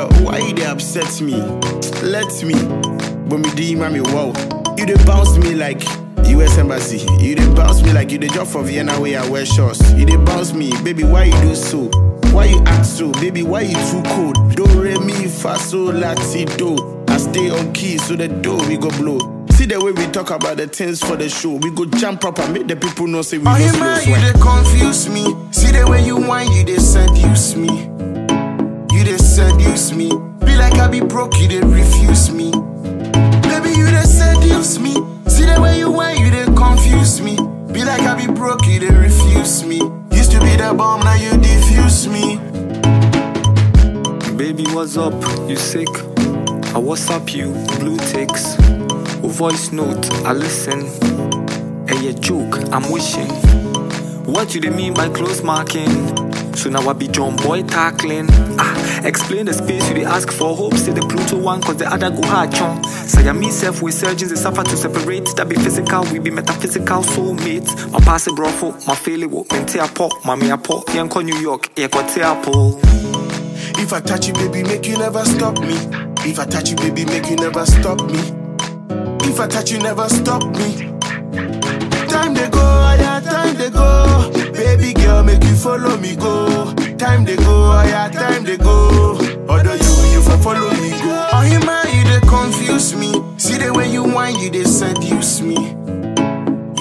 C: Girl, why you dey upset me? Let me. But me D, mommy, wow. You dey bounce me like US Embassy. You dey bounce me like you dey jump for Vienna where I wear shorts. You dey bounce me, baby, why you do so? Why you act so? Baby, why you too cold? Do re mi fa so la ti do. I stay on key so the door we go blow. See the way we talk about the things for the show. We go jump up and make the people know say we
I: Oh,
C: no slow
I: man, you they confuse me. See the way you whine, you they seduce me. You seduce me. Be like I be broke, you they refuse me. Baby, you they seduce me. See the way you whine, you they confuse me. Be like I be broke, you they refuse me. Used to be the bomb, now you diffuse me.
Q: Baby, what's up? You sick? I WhatsApp you, blue ticks. A voice note, I listen. A joke, I'm wishing. What do they mean by close marking? So now I be John Boy tackling. Ah, explain the space you they ask for. Hope say the Pluto one, cause the other go hard chon. Me self with surgeons, they suffer to separate. That be physical, we be metaphysical soulmates. My pass a brofo, my failure, mente a pop, mommy a pop, yanko New York, got apple.
C: If I touch you, baby, make you never stop me. If I touch you, baby, make you never stop me. If I touch you, never stop me. Time they go, yeah, time they go. Baby girl, make you follow me go. Time they go, yeah, time they go. Other you, you for follow me go.
I: Oh, man, you they confuse me. See the way you whine, you they seduce me.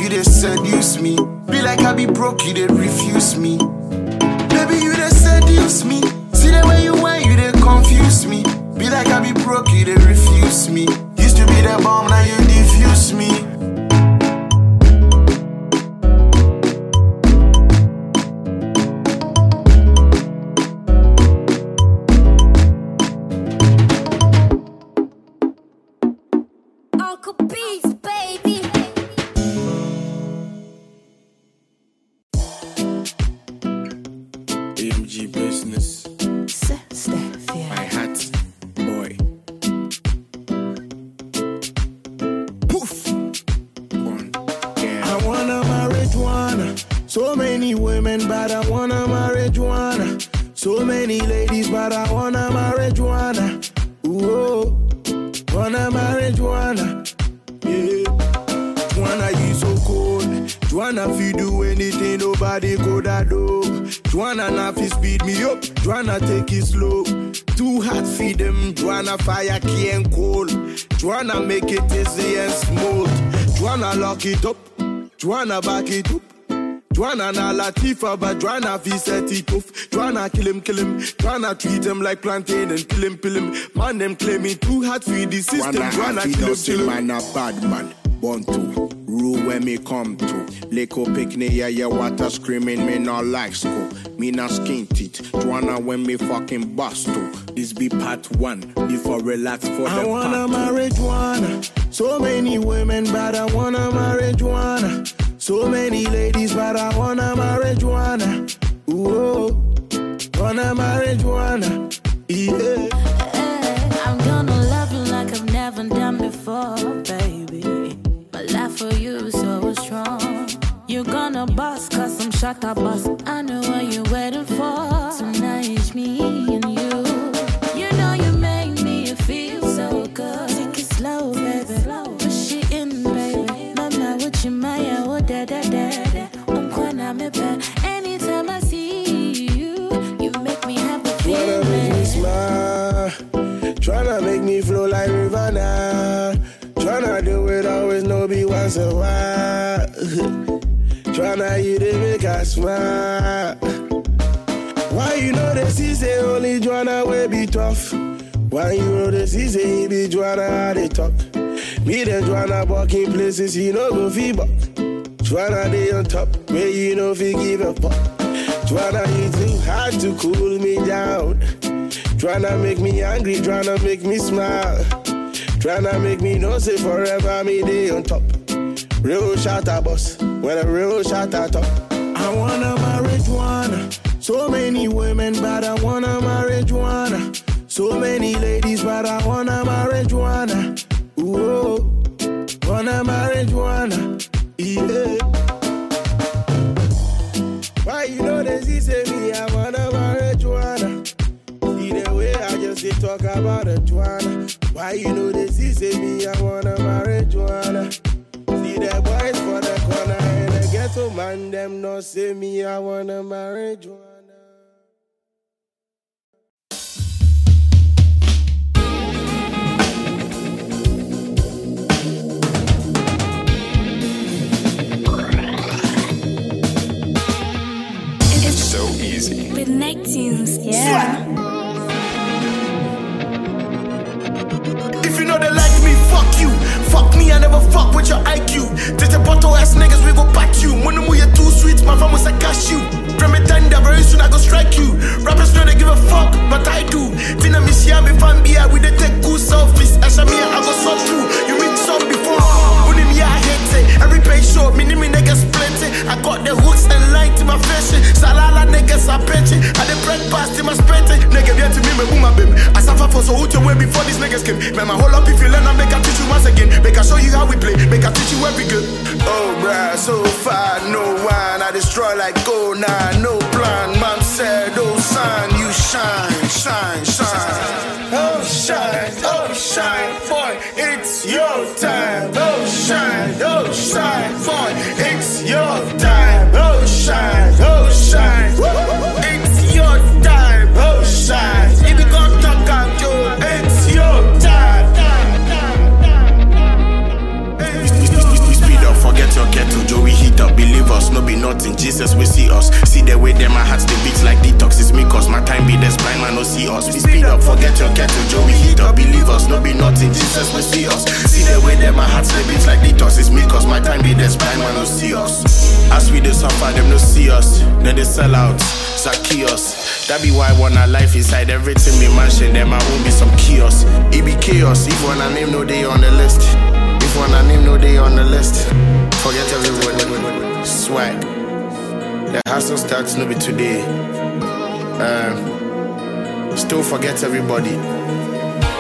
I: You they seduce me. Be like I be broke, you they refuse me. Baby, you they seduce me. See the way you whine, you they confuse me. Be like I be broke, you they refuse me. Used to be the bomb, now you diffuse me.
C: So many women, but I wanna marry Juana. So many ladies, but I wanna marry Juana. Ooh, oh. wanna marry Juana. Yeah. Juana, you so cold. Juana, if you do anything, nobody could have do. Juana, now fi speed me up. Juana, take it slow. Too hot feed them. Juana, fire key and cold. Juana, make it easy and smooth. Juana, lock it up. Juana, back it up. Joanna na Latifa, but Joanna fi set it off. Joanna kill him, kill him. Joanna treat him like plantain and kill him, kill him. Man, them claiming too hard for the system. Joanna
B: happy
C: kill him, kill him.
B: man a bad man. Born to rule where me come to. Leko picnic, yeah, yeah, water screaming, me not like school. Me not skin teeth. Joanna when me fucking bust to. This be part one. Before relax for
C: I
B: the
C: wanna marry Joanna. So many women, but I wanna marry Joanna. So many ladies, but I wanna marry Joanna. Ooh, wanna marry Joanna. Yeah.
R: I'm gonna love you like I've never done before, baby. My love for you is so strong. You're gonna bust, cause I'm shut up, boss. I know what you're waiting for. Tonight me
C: Tryna make me flow like Rihanna. Tryna do it always, no be once in a while. Tryna hit it, make I smile. Why you know this is the only Joanna will be tough? Why you know this is he be Joanna they talk? Me then Joanna walking places you know go fever. Joanna they on top, where you know fi give a fuck. Joanna you too hard to cool me down. Tryna make me angry, tryna make me smile. Tryna make me know say forever me day on top. Real Shatta boss, when a real Shatta top. I wanna marry Joanna. So many women, but I wanna marry Joanna. So many ladies, but I wanna marry Joanna. Ooh, talk about a Juana. Why you know this is me? I wanna marry Juana. See the boys for the corner and get ghetto man, them no say me. I wanna marry
S: Juana. It's so easy. With Night Yeah. yeah. Fuck me, I never fuck with your IQ. Just a bottle ass niggas, we go pat you. When you're too sweet, my fam was a cash you. From a tender, very soon I go strike you. Rappers know they give a fuck, but I do. Tina me me fan beer, we they take good selfies. Ashamia, I go sub through. You it. Every page short, me, me niggas plenty. I got the hooks and line to my fashion. Salala niggas, I bet it. I the bread past in my spent it. Nigga, get to me, me boom, my baby. I suffer for so who to way before these niggas came. Man, my whole up if you learn, I make I teach you once again. Make I show you how we play. Make I teach you every good. Oh, bruh, so far, no wine. I destroy like go nah, no plan. Mom said, oh, son, you shine, shine, shine. Oh, shine, oh, shine,
C: no be nothing. Jesus will see us. See the way them my hearts they beats like detox. It's me cause my time be this blind man no see us. We speed up, forget your kettle, Joey heat up, believe us, no be nothing. Jesus will see us. See the way them my hearts they beats like detox. It's me cause my time be this blind man no see us. As we they suffer, them no see us. Then they sell out. Zacchaeus. That be why I want a life inside everything me mansion, there might won't be some chaos. It be chaos if one I name no day on the list. If one I name no day on the list, forget everybody. Hustle starts no be today. Um, still forget everybody.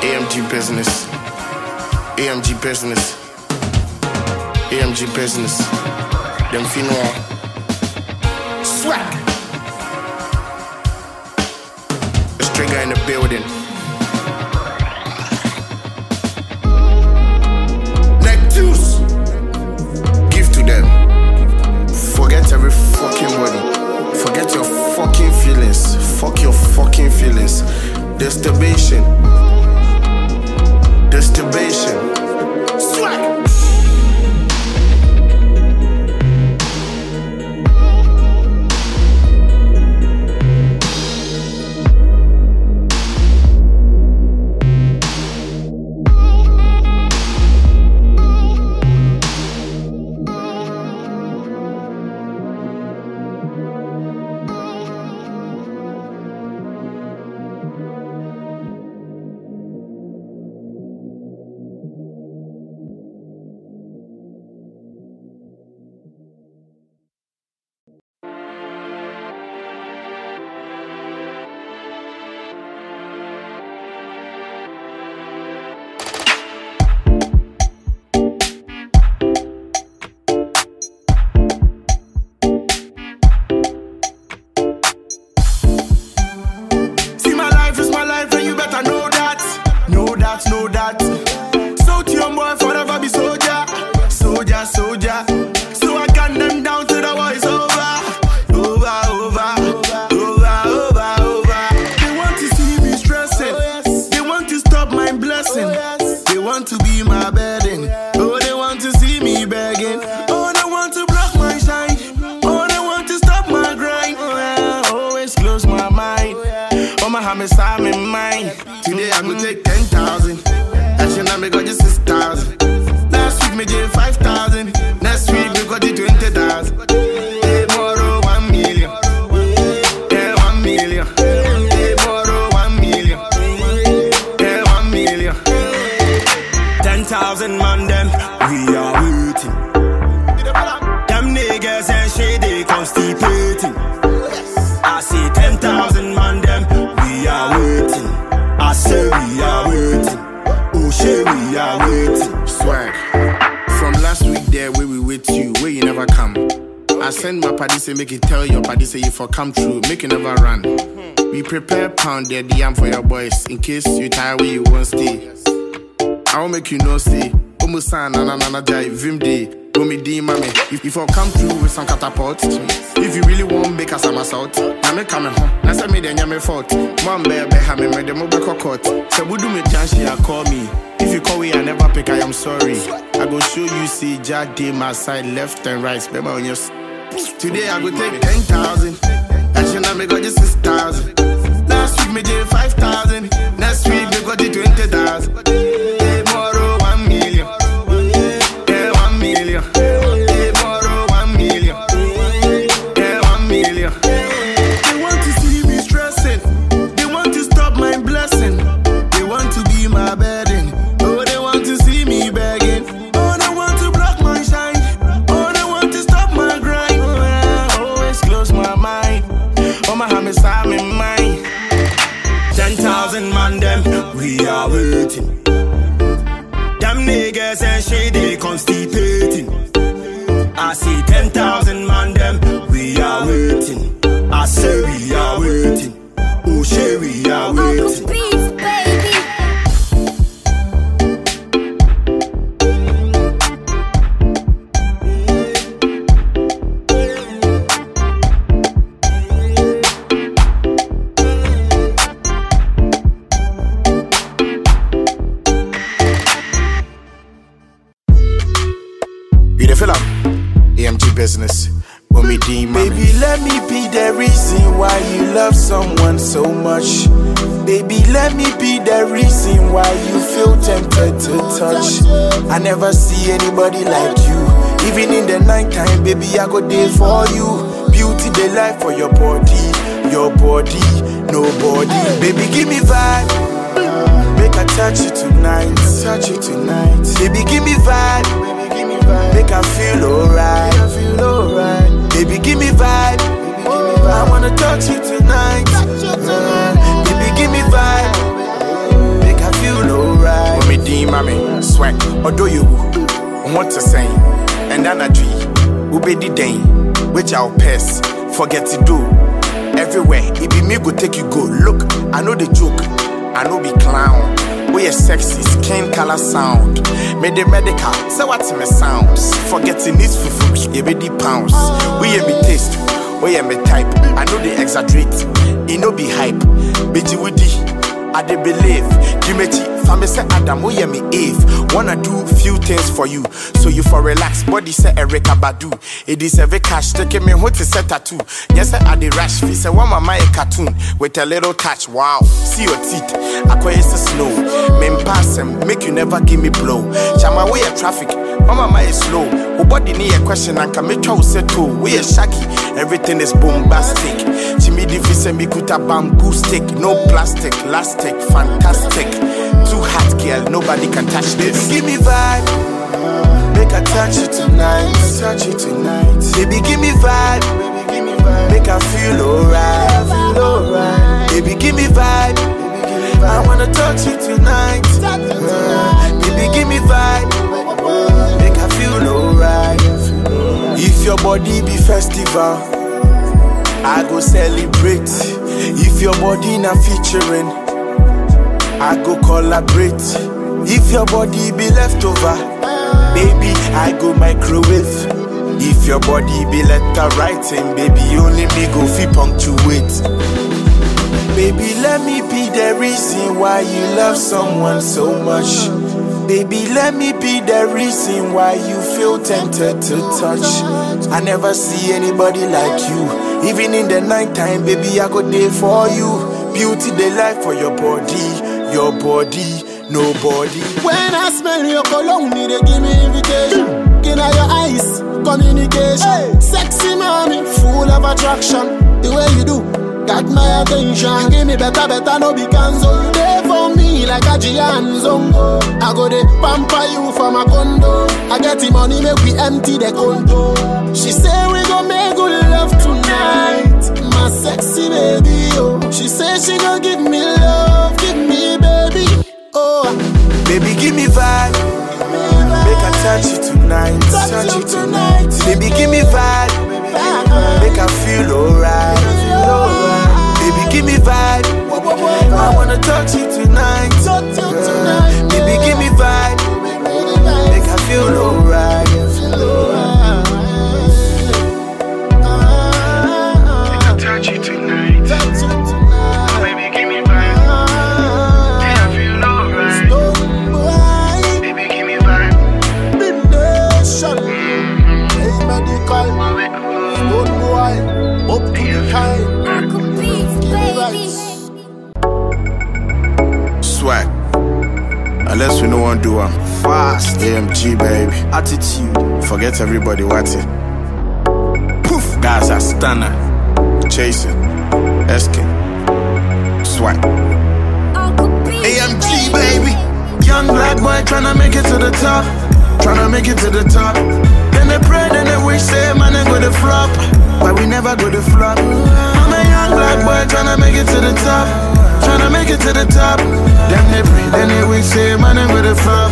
C: AMG business. AMG business. AMG business. Them finwa. Swag. The stringer in the building. Feelings. Fuck your fucking feelings. Disturbation. Disturbation. 10,000
P: man them, we are waiting. Them niggas and shit, they constipating. I say 10,000 man them, we are waiting. I say we are waiting. Oh shit, we are waiting.
C: Swag. From last week there where we wait you, where you never come. I send my party say make it tell your party say you for come true, make you never run. We prepare pound there DM for your boys in case you tired where you won't stay. I won't make you no see. Omo san, na na na na jive, vim day. Go me D, mommy. If, if I come through with some catapult, if you really want, make us some assault. I make come home. Now send me the nyame fault. Mom, bear, bear, hammy, me, the mobile court. So, would do me chance, she call me. If you call me, I never pick, I am sorry. I go show you, see, Jack D, my side, left and right. Baby, on your. Today, I go take 10,000. Actually,
T: I me got the 6,000. Last week, me did 5,000. Next week, me
P: got the 20,000. We are waiting. Them niggas and shit they constipating. I see ten thousand man them, we are waiting. I say we are waiting. Oh shit, we are
C: business. When me deem Baby, let me be the reason why you love someone so much. Baby, let me be the reason why you feel tempted to touch. I never see anybody like you. Even in the night time, baby, I go there for you. Beauty, the life for your body, your body, nobody. Baby, give me vibe. Make I touch you tonight, touch you tonight. Baby, give me vibe. Make I feel alright, I feel alright. Baby, give me vibe. I wanna touch you tonight. Uh, Baby, give me vibe. Make I feel alright. When me deem mommy, sweat, although you want to say, and then I dream, Ubedi Dane, which I'll pass, forget to do. Everywhere, it be me go take you go. Look, I know the joke, I know be clown. We a sexy skin color sound. Made the Medikal, say what's my sounds. Forgetting this fufu, you be the pounds. We a me taste, we a me type. I know they exaggerate, it no be hype. Beji woody, I dey believe. Dimechi, family say Adam, we me Eve. Wanna do few things for you, so you for relax. Body say Erykah Badu. It is every cash taking me home to set tattoo. Yes, I dey rush fee. Say one mama a cartoon with a little touch. Wow, see your teeth. Aqua is the snow. Men pass make you never give me blow. Chama way a traffic. Mama my slow. Oh body need a question and can make you settle. We are shaggy. Everything is bombastic. Chimi difi say me kuta bamboo stick. No plastic, lastic, fantastic. Too hot girl, nobody can touch this. Baby, give me vibe. Make I touch you tonight. Touch you tonight. Baby, give me vibe. Make I feel alright. Feel alright. Baby, give me vibe. I wanna touch you tonight. Baby, give me vibe. If your body be festival, I go celebrate. If your body not featuring, I go collaborate. If your body be leftover, baby, I go microwave. If your body be letter writing, baby, only me go fi punctuate. Baby, let me be the reason why you love someone so much. Baby, let me be the reason why you feel tempted to touch. I never see anybody like you. Even in the nighttime, baby, I go there for you. Beauty, the life for your body, your body, nobody.
T: When I smell your cologne, they give me invitation. In your eyes, communication. Sexy mommy, full of attraction. The way you do, got my attention. Give me better, better, no be cancel. You there for me like a Gian Zongo. I go de pamper you for my condo. I get the money, make we empty the condo. She say we go make good love tonight. My sexy baby, oh. She say she gon' give me love, give me baby, oh.
C: Baby, give me vibe. Make I touch you tonight. Touch you tonight. Baby, give me vibe. Make I feel alright. Feel alright. Baby, give me vibe. I wanna touch you tonight. Baby, give me vibe. Make I feel alright. Unless we no one do am fast. AMG baby. Attitude. Forget everybody what it. Poof. Guys are stunner. Chasing. Eskin. Swag. AMG baby. Young black boy tryna make it to the top. Tryna make it to the top. Then they pray, then they wish, say, man, they go to flop. But we never go to flop. I'm a young black boy tryna make it to the top. Make it to the top. Then they pray, then they say, man, go to flop.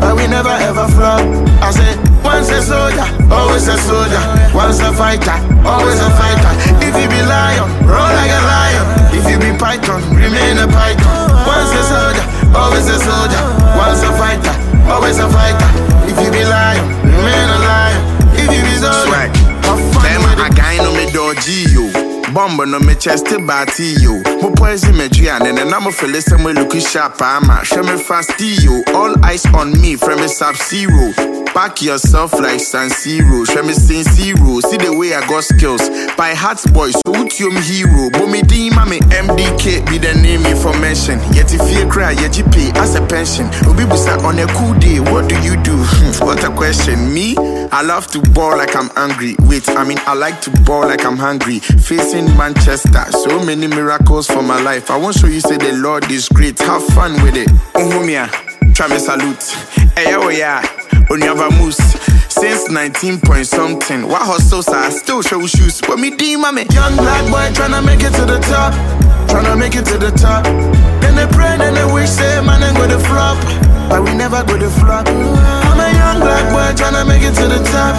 C: But we never ever flop. I said, once a soldier, always a soldier. Once a fighter, always a fighter. If you be lion, roll like a lion. If you be python, remain a python. Once a soldier, always a soldier. Once a fighter, always a fighter. If you be lion, remain a lion. If you be soldier,
U: Swag.
C: have fun
U: Bema
C: with it.
U: again no me dodgy yo. Bombo no me chest bati yo. Mo poison me drian and I'm a feel some looking sharp. I'm a show me fast yo. All eyes on me from a sub zero. Back yourself like San Siro. Show me Sin. See the I got skills. By Hearts Boys, Utium Hero. D mami MDK be the name information. Yet if you cry, yet you pay as a pension. Obi busa on a cool day, what do you do? Hmm, what a question. Me, I love to ball like I'm angry. Wait, I mean I like to ball like I'm hungry. Facing Manchester, so many miracles for my life. I won't show you say the Lord is great. Have fun with it. Uhumia, try me salute. Oh yeah, Onyava Moose. Since 19 point something, hustle so? I still show shoes. But me D mommy,
C: Young black boy tryna make it to the top. Tryna make it to the top. Then they pray, then they wish, say, man, they go to flop. But we never go to flop. I'm a young black boy tryna make it to the top.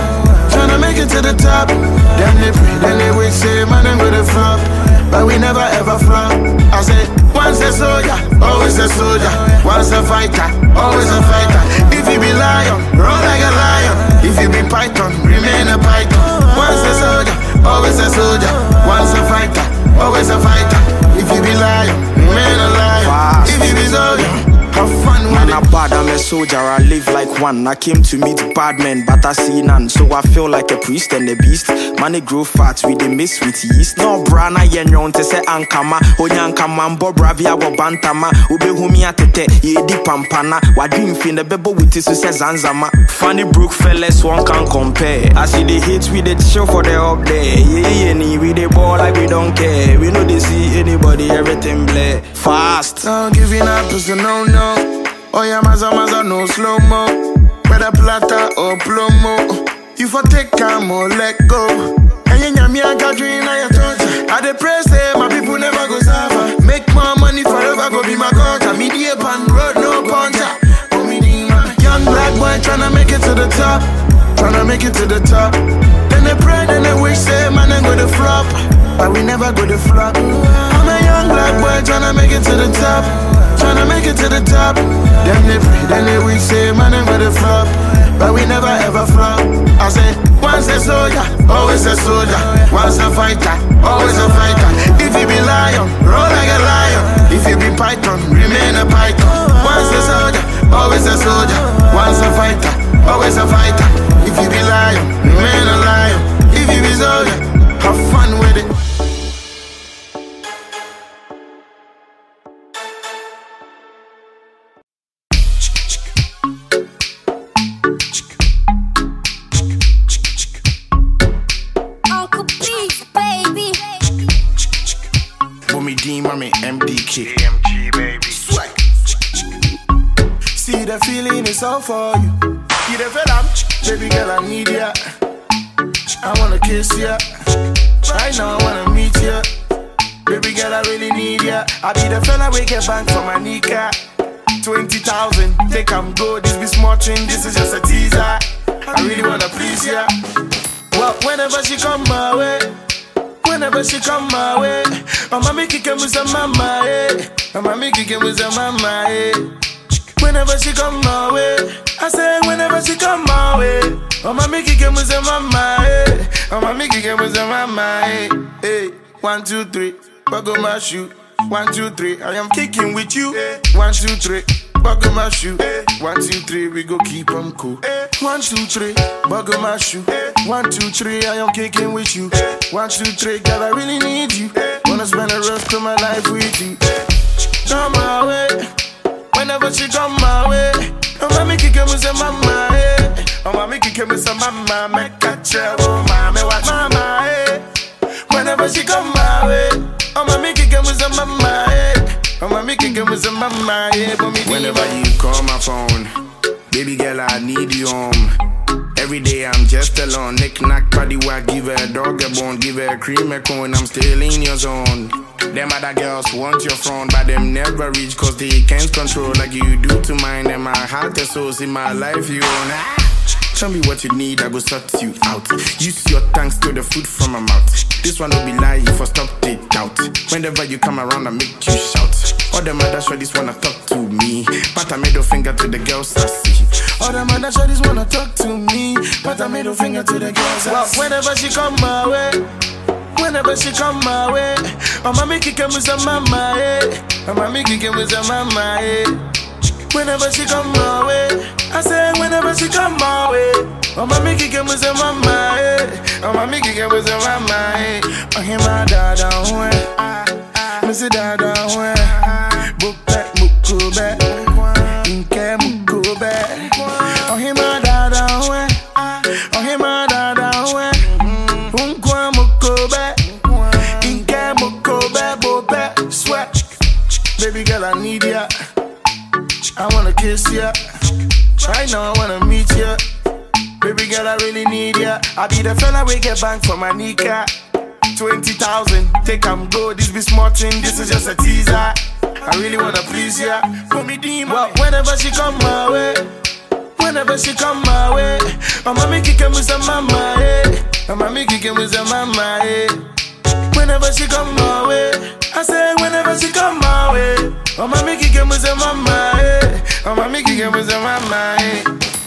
C: Tryna make it to the top. Then they pray, then they wish, say, man, they go to flop. But we never ever flop. I said, once a soldier, always a soldier. Once a fighter, always a fighter. If you be lion, roll like a lion. If you be python, remain a python. Once a soldier, always a soldier. Once a fighter, always a fighter. If you be lion, remain a lion. If you be soldier, with
E: Man. I'm bad, I'm a soldier, I live like one. I came to meet bad men, but I see none. So I feel like a priest and a beast. Money grow fat, we they mix with yeast. No brana yen yon te se ankama. Oh, Onyankama mbo bravia wo bantama. Ube humi atete, ye di pampana. Wadrim fin the bebo with this se zanzama. Funny brook fellas, one can compare. I see the hits with the show for the up there. Yeah, yeah, nee, we the ball like we don't care. We know they see anybody, everything blare. Fast.
C: No giving up is a no no. Oh yeah, maza maza no slow mo. Whether plata or plomo. You for take calm or let go. And you nyami a dream na your torture. I dey pray say my people never go suffer. Make more money forever go be my culture. Me the pan road no puncher. Oh, me the man. Young black boy tryna make it to the top. Tryna make it to the top. Then they pray, then they wish say man they go to flop. But we never go to flop. I'm a young black boy tryna make it to the top. Tryna make it to the top. Then they pray, then they wish say man they go to flop. But we never ever flop. I say, once a soldier, always a soldier. Once a fighter, always a fighter. If you be lion, roll like a lion. If you be python, remain a python. Whenever she come my way, my mommy kicking with some mama, eh. My mommy kicking with some mama, eh. Whenever she come my way, I say whenever she come my way, my mommy kicking with some mama, eh. My mommy kicking with some mama, eh. Hey, one two three, buckle my shoe. One two three, I am kicking with you. One two three, buckle my shoe. One two three, we go keep 'em cool. One, two, three, buckle my shoe. One, two, three, I am kicking with you. One, two, three, girl, I really need you. Wanna spend the rest of my life with you. Come my way, whenever she come my way. Oh, mommy, kick him with mama, eh. Oh, mommy, kick him with mama, make a chair, oh, mommy, what mama, eh. Whenever she come my way, oh, mommy, kick him with mama, eh. Oh, mommy, kick him with some mama. But me,
I: Whenever you call my phone, baby girl, I need you home. Every day I'm just alone. Nick knack paddy whack, give her a dog a bone, give her a cream a cone. I'm still in your zone. Them other girls want your front, but them never reach cause they can't control like you do to mine. And my heart and soul in my life you own. Ah! Tell me what you need, I go sort you out. Use your thanks to the food from my mouth. This one will be lie if I stop it out. Whenever you come around, I make you shout. All the mother shorties wanna talk to me. But I a finger to the girls I see.
C: All the that shorties wanna talk to me, but I a finger to the girls. I Well, whenever she come my way, whenever she come my way, my mommy kick him with some mama, eh? Oh mommy kick him with some mama, eh? Whenever she come my way, I say whenever she come my way, oh mommy kick him with some mama, eh? Oh mommy kick him with some mama, eh? Oh him my dada, eh? Missy dada, eh? Book back, book back, nke mukube. Oh him my dada, eh? Oh him my dada, eh? Unkwa mukube, nke mukube, bobe, sweat. Baby girl, I need ya. I wanna kiss ya. Right now, I wanna meet ya. Baby girl, I really need ya. I be the fella we get back for my nika. 20,000, take am go. This be smart thing, this is just a teaser. I really wanna please ya. Put me demon. Well, whenever she come my way, whenever she come my way, oh mommy him with some mama, eh. Oh mommy him with some mama, eh. Whenever she come my way, I say whenever she come my way, oh mommy kick him with some mama. Oh mommy kick him with some mama.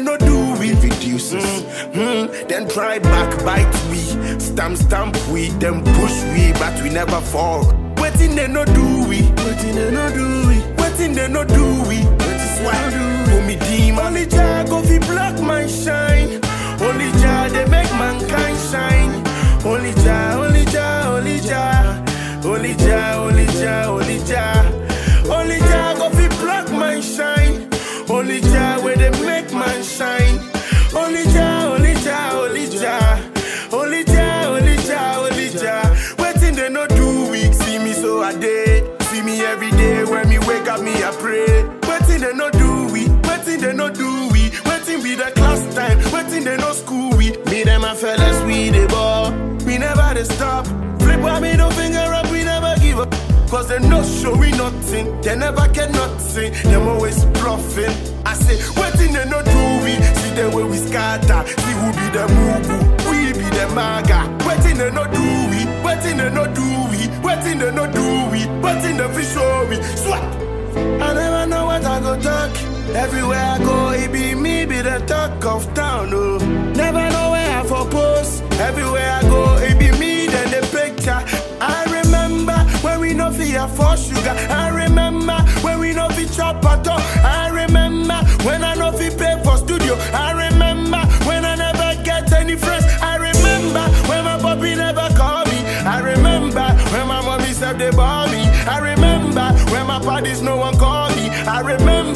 C: They no do we.
I: Reduces.
C: Mm, then try back bite we. Stamp stamp we. Then push we, but we never fall. Waiting they no do we. Waiting they no do we. Waiting they no do we. Waiting why do me deem only Jah go fi block my shine. Up pray. Waiting they no do we. Waiting they no do we. Waiting be the class time. Waiting they no school we. Me them my fellas we the ball. We never they stop. Flip by me no finger up. We never give up. Cause they not showing nothing. They never get nothing. Them always bluffing. I say, waiting they no do we. See them where we scatter. See who be the mugu. We be the maga. Waiting they no do we. Waiting they no do we. Waiting they no do we. Waiting they fi show we. Swat. I never know what I go talk. Everywhere I go, it be me, be the talk of town. Oh. Never know where I for post. Everywhere I go, it be me, then the picture. I remember when we no fear for sugar. I remember when we no fi chop at all. I remember when I no fi pay for studio. I remember when I never get any friends. I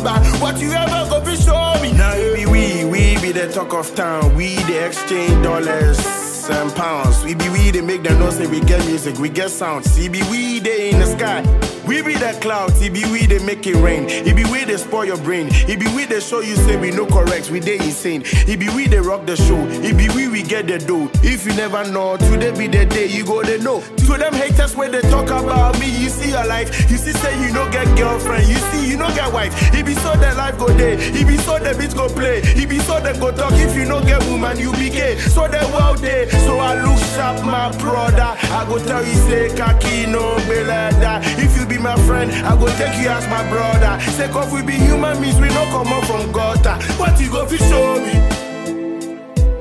C: remember what you ever go fi show me. Now it be we, we be the talk of town. We the exchange dollars. Dollars and pounds. We be we they make them know say we get music, we get sound. See be we they in the sky. We be the clouds, it be we they make it rain. It be we they spoil your brain. It be we they show you say we no correct, we they insane. It be we they rock the show. It be we we get the dough. If you never know, today be the day you go they know. To them haters when they talk about me, you see your life. You see say you no get girlfriend. You see you no get wife. It be so their life go day. It be so the beats go play. It be so them go talk. If you no get woman, you be gay. So they well day. So I look sharp, my brother. I go tell you say kaki no be like that. If you be my friend, I go take you as my brother. Say cause we be human means we no come up from gutter. What you go fi show me?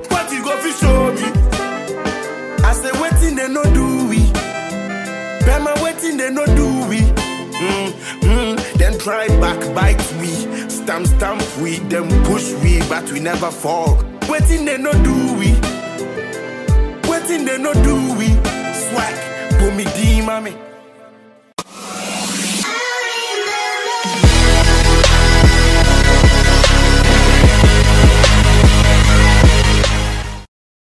C: What you go fi show me? I say waiting they no do we. Bema waiting they no do we. Mm, mm, then try back bite we. Stamp stamp we, then push we, but we never fall. Waiting they no do we. Waiting they no do we. Swag, put me D, mommy.